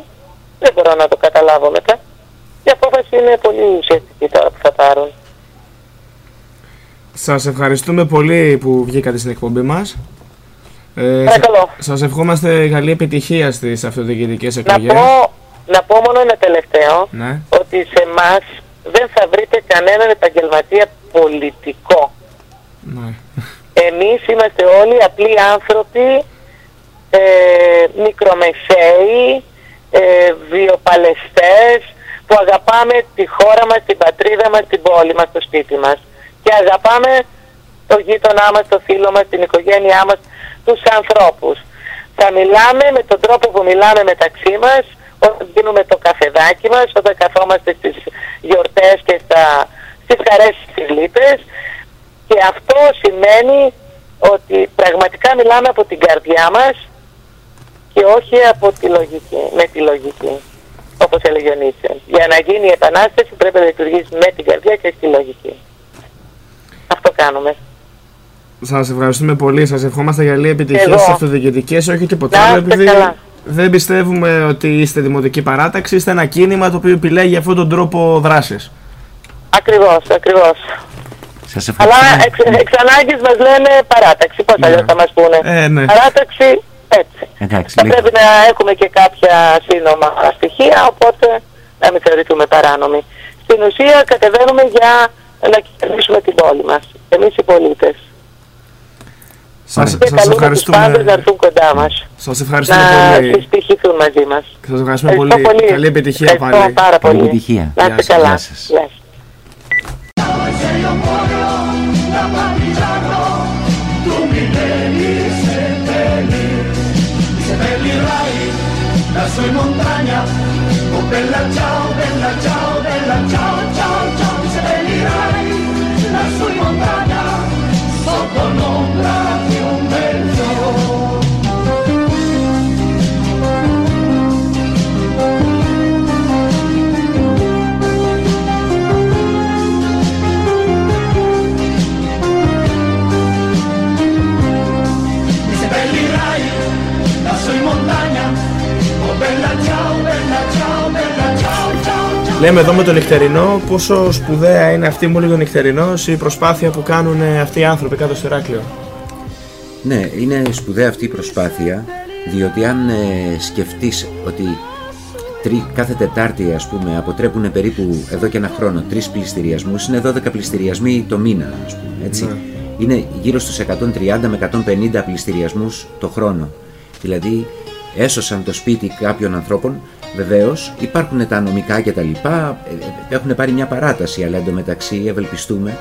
Δεν μπορώ να το καταλάβω μετά. Η απόφαση είναι πολύ ουσιαστική τώρα που θα πάρουν. Σας ευχαριστούμε πολύ που βγήκατε στην εκπομπή μας. Ε, Παρακαλώ. σας ευχόμαστε καλή επιτυχία στις αυτοδιοικητικές Να εκλογές. πω, να πω μόνο ένα τελευταίο, Ναι. ότι σε εμάς δεν θα βρείτε κανέναν επαγγελματία πολιτικό. ναι. Εμείς είμαστε όλοι απλοί άνθρωποι, ε, μικρομεσαίοι, ε, βιοπαλαιστές, που αγαπάμε τη χώρα μας, την πατρίδα μας, την πόλη μας, το σπίτι μας. Και αγαπάμε το γείτονά μας, το φίλο μας, την οικογένειά μας, τους ανθρώπους. Θα μιλάμε με τον τρόπο που μιλάμε μεταξύ μας, όταν δίνουμε το καφεδάκι μας, όταν καθόμαστε στις γιορτές και στα, στις χαρές στις λύπες, και αυτό σημαίνει ότι πραγματικά μιλάμε από την καρδιά μας και όχι από τη λογική, με τη λογική, όπως έλεγε ο Νίτσε. Για να γίνει η επανάσταση πρέπει να λειτουργήσει με την καρδιά και στη λογική. Αυτό κάνουμε. Σας ευχαριστούμε πολύ. Σας ευχόμαστε καλή επιτυχία Εγώ. στις αυτοδιοικητικές. Όχι τίποτα Να άλλο, είστε επειδή καλά. Δεν πιστεύουμε ότι είστε δημοτική παράταξη. Είστε ένα κίνημα το οποίο επιλέγει αυτόν τον τρόπο δράσης. Ακριβώς, ακριβώς. Σας Αλλά ευχαριστούμε. εξ, εξ ανάγκης μας λένε παράταξη. Πώς Ναι. αλλιώς θα μας πούνε. Ε, ναι. Παράταξη, έτσι. Εντάξει, Θα λέει- πρέπει να έχουμε και κάποια σύνομα στοιχεία, οπότε να μην θεωρηθούμε παράνομοι. Στην ουσία κατεβαίνουμε για να κυβερνήσουμε την πόλη μας, εμείς οι πολίτες. Σας, Και σας καλούμε τους πάντες να ευχαριστούμε, έρθουν κοντά μας, σας ευχαριστούμε να πολύ. συστοιχηθούν μαζί μας. Σας ευχαριστούμε Ευχαριστώ πολύ. πολύ. Καλή επιτυχία Ευχαριστώ πάλι. πάρα Καλή πολύ. επιτυχία. Να Γεια είστε σας, καλά. γεια σας. Γεια σας. Lassù in montagna, oh bella ciao, Λέμε εδώ με το νυχτερινό πόσο σπουδαία είναι αυτή μου λέει το νυχτερινό η προσπάθεια που κάνουν ε, αυτοί οι άνθρωποι κάτω στο Ηράκλειο. Ναι, είναι σπουδαία αυτή η προσπάθεια, διότι αν ε, σκεφτείς ότι τρι, κάθε Τετάρτη ας πούμε αποτρέπουν περίπου εδώ και ένα χρόνο τρεις πληστηριασμούς, είναι 12 πληστηριασμοί το μήνα ας πούμε, έτσι. Είναι γύρω στους 130 με 150 πληστηριασμούς το χρόνο. Δηλαδή έσωσαν το σπίτι κάποιων ανθρώπων, βεβαίως υπάρχουν τα νομικά και τα λοιπά, ε, ε, έχουν πάρει μια παράταση, αλλά εντωμεταξύ ευελπιστούμε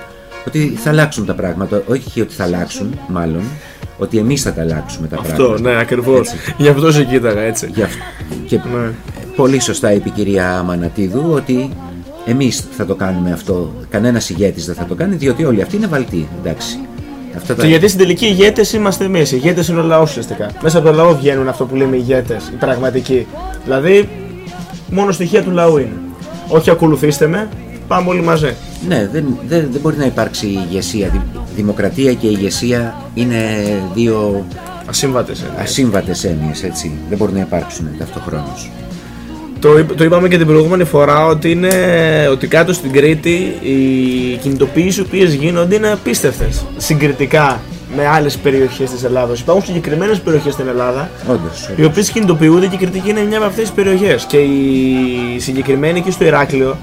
ότι θα αλλάξουν τα πράγματα, όχι ότι θα αλλάξουν μάλλον, ότι εμείς θα τα αλλάξουμε τα Αυτός, πράγματα. ναι, ακριβώς. Έτσι. Γι' αυτό σε κοίταγα έτσι. Γι' αυτό. Και Ναι. πολύ σωστά είπε η κυρία Μανατίδου ότι εμείς θα το κάνουμε αυτό. Κανένας ηγέτης δεν θα το κάνει, διότι όλοι αυτοί είναι βαλτοί. Εντάξει. Αυτά Και γιατί στην τελική ηγέτες είμαστε εμείς. Οι ηγέτες είναι ο λαός ουσιαστικά. Μέσα από το λαό βγαίνουν αυτό που λέμε ηγέτες, οι πραγματικοί. Δηλαδή, μόνο στοιχεία του λαού είναι. Όχι ακολουθήστε με, πάμε όλοι μαζί. Ναι, δεν, δεν, δεν μπορεί να υπάρξει ηγεσία. Δη- Δημοκρατία και ηγεσία είναι δύο Ασύμβατες. ασύμβατες έννοιες, έτσι. Δεν μπορούν να υπάρξουν ταυτοχρόνως. Το, είπ- το είπαμε και την προηγούμενη φορά ότι, είναι, ότι κάτω στην Κρήτη οι κινητοποιήσεις οι οποίες γίνονται είναι απίστευτες συγκριτικά με άλλες περιοχές της Ελλάδα. Υπάρχουν συγκεκριμένες περιοχές στην Ελλάδα Όντως. οι οποίες κινητοποιούνται και η Κρητική είναι μια από αυτές τις περιοχές. Και η συγκεκριμένη εκεί στο Ηράκλειο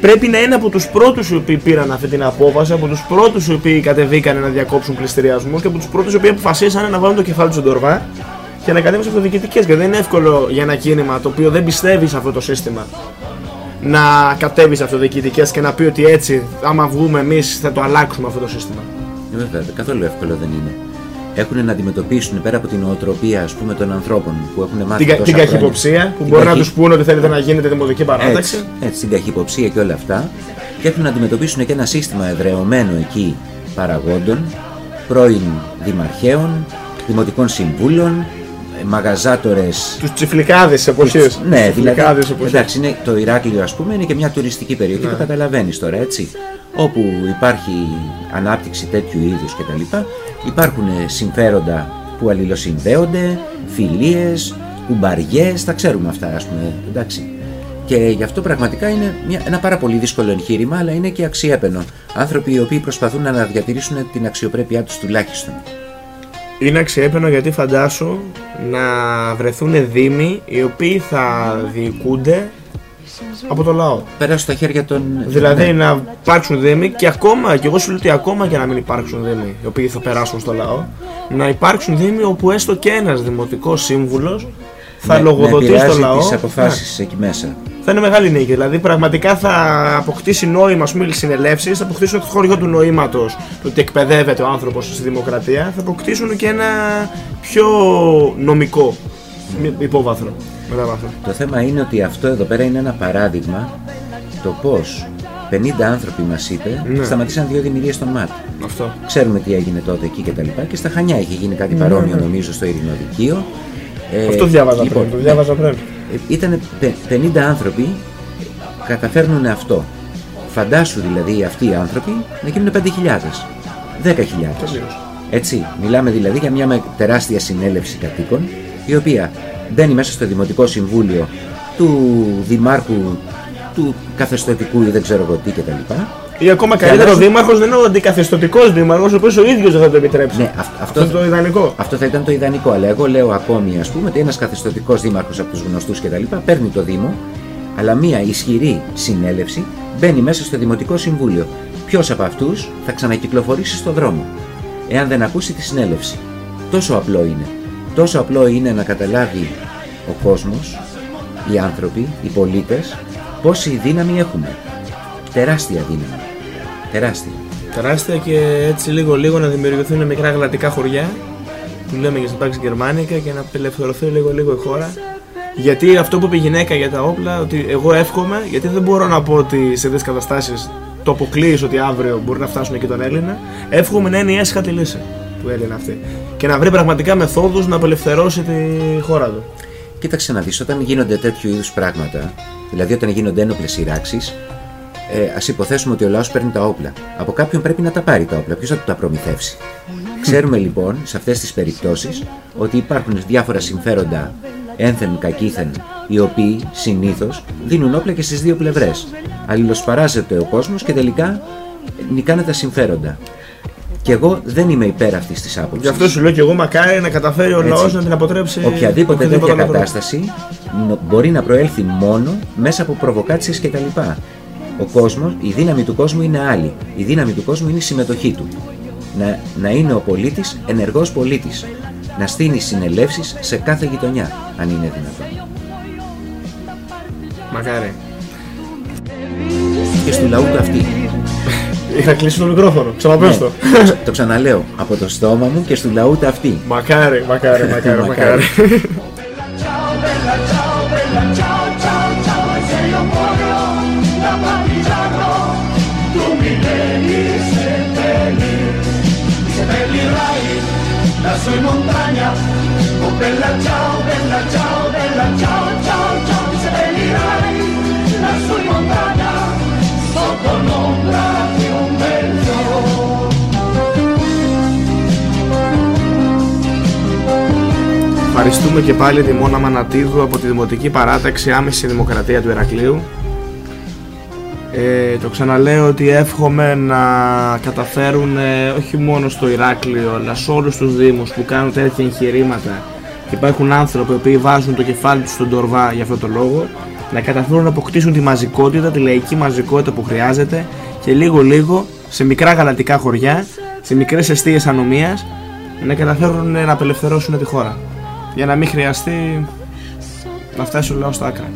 πρέπει να είναι από τους πρώτους οι οποίοι πήραν αυτή την απόφαση, από τους πρώτους οι οποίοι κατεβήκαν να διακόψουν πληστηριασμού και από τους πρώτους οι οποίοι αποφασίσαν να βάλουν το κεφάλι του στον τορβά και να κατέβουν σε αυτοδιοικητικές. Γιατί δεν είναι εύκολο για ένα κίνημα το οποίο δεν πιστεύεις σε αυτό το σύστημα να κατέβεις σε αυτοδιοικητικές και να πει ότι έτσι, άμα βγούμε εμείς, θα το αλλάξουμε αυτό το σύστημα. Ε, Βέβαια, καθόλου εύκολο δεν είναι. Έχουν να αντιμετωπίσουν πέρα από την οτροπία ας πούμε, των ανθρώπων που έχουν μάθει Την, κα- τόσα την χρόνια. καχυποψία που Την μπορεί να καχυ- τους πούνε ότι θέλετε να γίνετε δημοτική παράταξη. Έτσι, έτσι, την καχυποψία και όλα αυτά. Και έχουν να αντιμετωπίσουν και ένα σύστημα εδρεωμένο εκεί παραγόντων, πρώην δημαρχαίων, δημοτικών συμβούλων, ε, μαγαζάτορες Τους τσιφλικάδες τη εποχή. Ναι, δηλαδή. Εντάξει, είναι, το Ηράκλειο, ας πούμε, είναι και μια τουριστική περιοχή, το καταλαβαίνεις τώρα, έτσι. Όπου υπάρχει ανάπτυξη τέτοιου είδους κτλ. Υπάρχουν ε, συμφέροντα που αλληλοσυνδέονται, φιλίες, κουμπαριές, τα ξέρουμε αυτά ας πούμε, εντάξει. Και γι' αυτό πραγματικά είναι μια, ένα πάρα πολύ δύσκολο εγχείρημα, αλλά είναι και αξιέπαινο. Άνθρωποι οι οποίοι προσπαθούν να διατηρήσουν την αξιοπρέπειά τους τουλάχιστον. Είναι αξιέπαινο γιατί φαντάσου να βρεθούν δήμοι οι οποίοι θα διοικούνται από το λαό. Περάσουν στα χέρια των. Δηλαδή Ναι. να υπάρξουν δήμοι και ακόμα, και εγώ σου λέω ότι ακόμα και να μην υπάρξουν δήμοι οι οποίοι θα περάσουν στο λαό, να υπάρξουν δήμοι όπου έστω και ένας δημοτικός σύμβουλος θα Ναι, λογοδοτεί να στο επηρεάζει λαό. τις αποφάσεις εκεί μέσα. Ναι, θα είναι μεγάλη νίκη. Δηλαδή πραγματικά θα αποκτήσει νόημα, ας πούμε, οι συνελεύσεις, θα αποκτήσουν το χώριο του νοήματο, το ότι εκπαιδεύεται ο άνθρωπος στη δημοκρατία, θα αποκτήσουν και ένα πιο νομικό υπόβαθρο. Μετά από αυτό. Το θέμα είναι ότι αυτό εδώ πέρα είναι ένα παράδειγμα το πώς 50 άνθρωποι μας είπε Ναι. σταματήσαν δύο δημιουργίες στον ΜΑΤ. Αυτό. Ξέρουμε τι έγινε τότε εκεί και τα λοιπά και στα Χανιά είχε γίνει κάτι παρόμοιο νομίζω στο Ειρηνοδικείο. Ε, Ναι, Αυτό διάβαζα λοιπόν, πριν. Το διάβαζα πριν. Ήταν 50 άνθρωποι καταφέρνουν αυτό. Φαντάσου δηλαδή αυτοί οι άνθρωποι να γίνουν 5.000, 10.000. Τελείως. Έτσι, μιλάμε δηλαδή για μια με- τεράστια συνέλευση κατοίκων η οποία μπαίνει μέσα στο Δημοτικό Συμβούλιο του Δημάρχου του καθεστωτικού ή δεν ξέρω εγώ τι κτλ. Ή ακόμα καλύτερο αλλάζουν- δήμαρχος δεν είναι ο αντικαθεστωτικός δήμαρχος, ο οποίος ο ίδιος δεν θα το επιτρέψει. Ναι, αυ- αυτό, Αυτό είναι το ιδανικό. αυτό θα ήταν το ιδανικό. Αλλά εγώ λέω ακόμη ας πούμε ότι ένας καθεστωτικός δήμαρχος από τους γνωστούς κτλ. παίρνει το Δήμο, αλλά μια ισχυρή συνέλευση μπαίνει μέσα στο Δημοτικό Συμβούλιο. Ποιος από αυτούς θα ξανακυκλοφορήσει στο δρόμο, εάν δεν ακούσει τη συνέλευση. Τόσο απλό είναι. Τόσο απλό είναι να καταλάβει ο κόσμος, οι άνθρωποι, οι πολίτες, πόση δύναμη έχουμε. Τεράστια δύναμη. Τεράστια. Τεράστια και έτσι λίγο λίγο να δημιουργηθούν μικρά γαλατικά χωριά που λέμε για στην πάξη Γερμανικά και να απελευθερωθεί λίγο λίγο η χώρα. Γιατί αυτό που είπε η γυναίκα για τα όπλα, ότι εγώ εύχομαι, γιατί δεν μπορώ να πω ότι σε τέτοιες καταστάσεις το αποκλείεις ότι αύριο μπορεί να φτάσουν και τον Έλληνα. Εύχομαι να είναι η έσχατη λύση του Έλληνα αυτή. Και να βρει πραγματικά μεθόδους να απελευθερώσει τη χώρα του. Κοίταξε να δεις, όταν γίνονται τέτοιου είδους πράγματα, δηλαδή όταν γίνονται ένοπλες σειράξεις, ε, ας υποθέσουμε ότι ο λαός παίρνει τα όπλα. Από κάποιον πρέπει να τα πάρει τα όπλα. Ποιος θα του τα προμηθεύσει; Ξέρουμε λοιπόν σε αυτές τις περιπτώσεις ότι υπάρχουν διάφορα συμφέροντα ένθεν κακήθεν οι οποίοι συνήθως δίνουν όπλα και στις δύο πλευρές. Αλληλοσπαράζεται ο κόσμος και τελικά νικάνε τα συμφέροντα. Και εγώ δεν είμαι υπέρ αυτής της άποψης. Γι' αυτό σου λέω και εγώ μακάρι να καταφέρει ο Έτσι. λαό να την αποτρέψει. Οποιαδήποτε τέτοια άλλο τρόπο. κατάσταση νο- μπορεί να προέλθει μόνο μέσα από προβοκάτσιες κτλ. Ο κόσμος, η δύναμη του κόσμου είναι άλλη. Η δύναμη του κόσμου είναι η συμμετοχή του. Να, να είναι ο πολίτης ενεργός πολίτης. Να στείνει συνελεύσεις σε κάθε γειτονιά, αν είναι δυνατόν. Μακάρι. Και στο λαού του αυτή. Είχα κλείσει το μικρόφωνο. Ξαναπες το. Ναι, το ξαναλέω. Από το στόμα μου και στο λαού του αυτή. Μακάρι, μακάρι, μακάρι, Μακάρι. Lassù in montagna oh bella ciao bella ciao bella ciao ciao ciao mi seppellirai lassù in montagna sotto l'ombra di un bel fiore Ευχαριστούμε και πάλι τη Μόνα Μανατίδου από τη Δημοτική Παράταξη Άμεση Δημοκρατία του Ερακλείου. Ε, το ξαναλέω ότι εύχομαι να καταφέρουν ε, όχι μόνο στο Ηράκλειο αλλά σε όλους τους Δήμους που κάνουν τέτοια εγχειρήματα και υπάρχουν άνθρωποι που βάζουν το κεφάλι τους στον τορβά για αυτό το λόγο να καταφέρουν να αποκτήσουν τη μαζικότητα, τη λαϊκή μαζικότητα που χρειάζεται και λίγο λίγο σε μικρά γαλατικά χωριά, σε μικρές αιστείες ανομίας να καταφέρουν να απελευθερώσουν τη χώρα για να μην χρειαστεί να φτάσει ο λαός στα άκρα.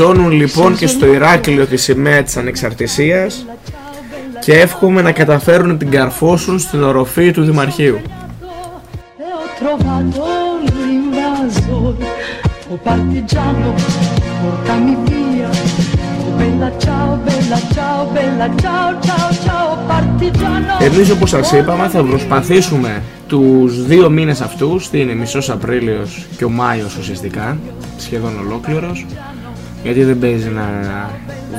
Υψώνουν λοιπόν και στο Ηράκλειο τη σημαία της ανεξαρτησίας και εύχομαι να καταφέρουν να την καρφώσουν στην οροφή του Δημαρχείου. e ho trovato l'invasore. Oh partigiano, portami via. Oh bella ciao, bella bella ciao, bella ciao, ciao, ciao, partigiano. Εμείς όπως σας είπαμε θα προσπαθήσουμε τους δύο μήνες αυτούς, είναι μισός Απρίλιος και ο Μάιος ουσιαστικά, σχεδόν ολόκληρος, γιατί δεν παίζει να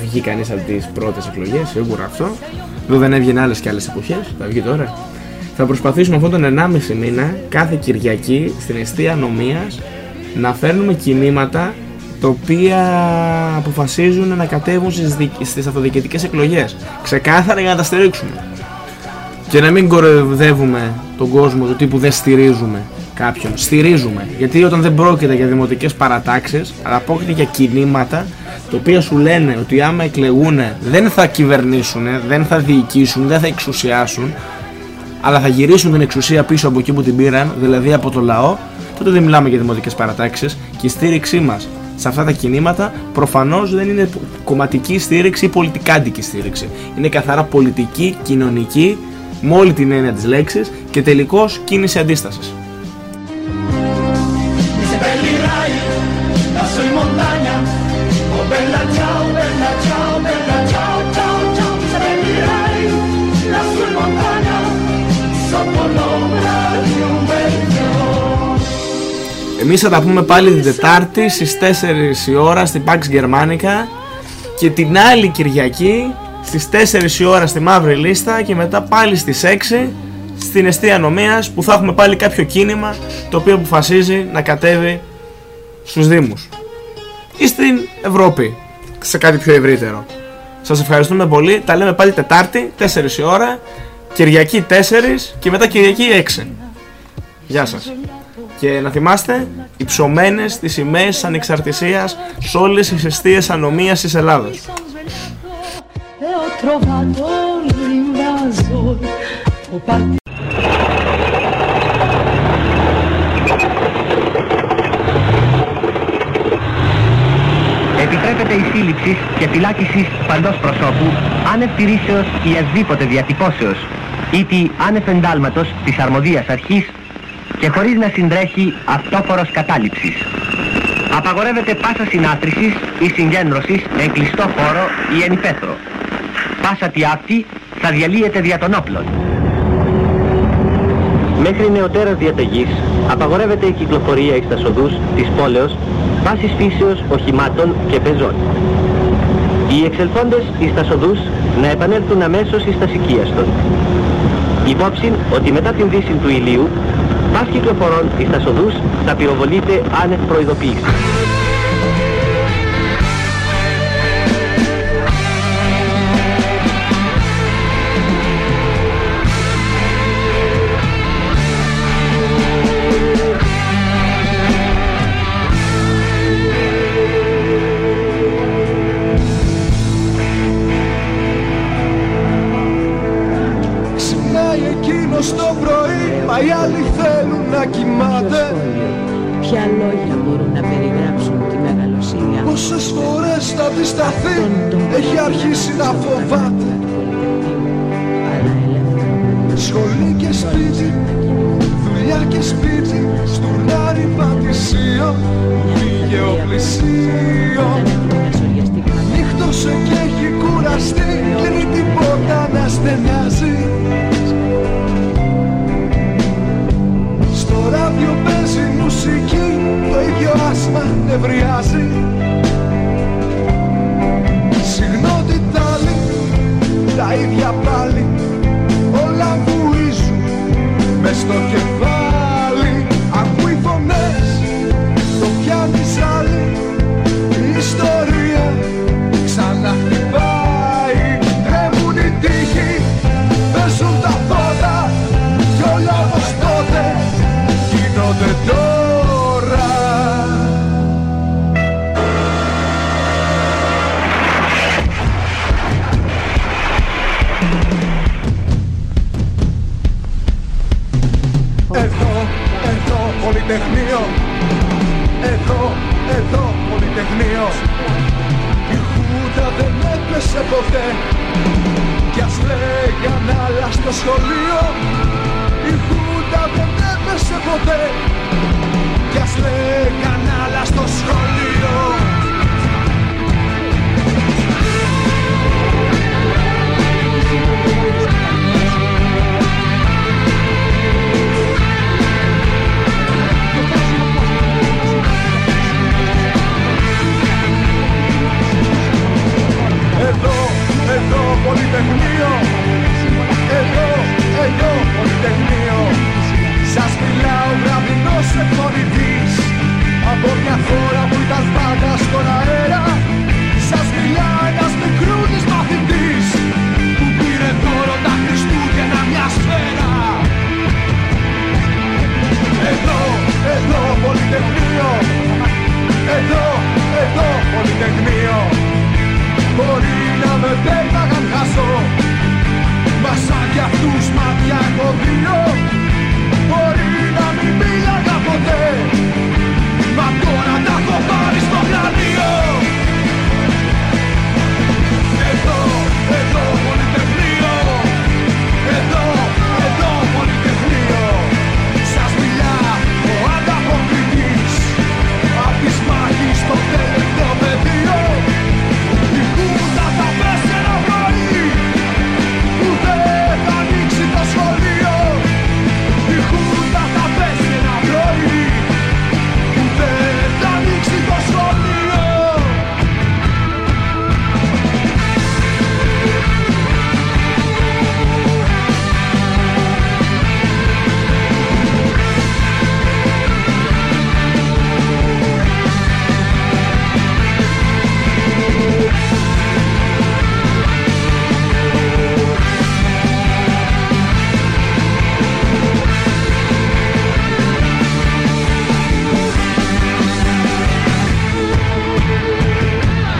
βγει κανείς από τις πρώτες εκλογές, σίγουρα αυτό. Εδώ δεν έβγαινε άλλες και άλλες εποχές, θα βγει τώρα. Θα προσπαθήσουμε αυτόν τον 1,5 μήνα κάθε Κυριακή στην αιστεία νομίας να φέρνουμε κινήματα τα οποία αποφασίζουν να κατέβουν στις, δικ- στις αυτοδιοικητικές εκλογές. Ξεκάθαρα για να τα στηρίξουμε. Και να μην κοροϊδεύουμε τον κόσμο του τύπου δεν στηρίζουμε κάποιον. Στηρίζουμε. Γιατί όταν δεν πρόκειται για δημοτικές παρατάξεις, αλλά πρόκειται για κινήματα τα οποία σου λένε ότι άμα εκλεγούν δεν θα κυβερνήσουν, δεν θα διοικήσουν, δεν θα εξουσιάσουν, αλλά θα γυρίσουν την εξουσία πίσω από εκεί που την πήραν, δηλαδή από το λαό, τότε δεν μιλάμε για δημοτικές παρατάξεις και η στήριξή μας σε αυτά τα κινήματα προφανώς δεν είναι κομματική στήριξη ή πολιτικάντικη στήριξη. Είναι καθαρά πολιτική, κοινωνική, με όλη την έννοια της λέξης και τελικώς κίνηση αντίστασης. Εμείς θα τα πούμε πάλι την Τετάρτη στις 4 η ώρα στην Pax Germanica και την άλλη Κυριακή στις 4 η ώρα στη Μαύρη Λίστα και μετά πάλι στις 6 στην Εστία Νομίας που θα έχουμε πάλι κάποιο κίνημα το οποίο αποφασίζει να κατέβει στους Δήμους ή στην Ευρώπη σε κάτι πιο ευρύτερο. Σας ευχαριστούμε πολύ. Τα λέμε πάλι Τετάρτη 4 η ώρα, Κυριακή 4 και μετά Κυριακή 6. Γεια σας. Και να θυμάστε, υψωμένες τις σημαίες της ανεξαρτησίας σε όλες τις αιστείες ανομίας της Ελλάδος. E ho trovato l'invasore. Oh, parti- Επιτρέπεται η σύλληψη και φυλάκιση παντός προσώπου άνευ τηρήσεως ή ασδήποτε διατυπώσεως ή τη άνευ εντάλματος της αρμοδίας αρχής και χωρίς να συντρέχει αυτόφορος κατάληψης. Απαγορεύεται πάσα συνάθρησης ή συγκέντρωσης εν κλειστό χώρο ή εν υπαίθρο. Πάσα τι αυτή θα διαλύεται δια των όπλων. Μέχρι νεωτέρας διαταγής απαγορεύεται η κυκλοφορία εις τας οδούς της πόλεως βάσης φύσεως οχημάτων και πεζών. Οι εξελθόντες εις τας οδούς να επανέλθουν αμέσως εις τας οικίαστον. Υπόψη ότι μετά την δύση του ηλίου πας κυκλοφορών εις τας οδούς θα πυροβολείται άνευ προειδοποίηση. see.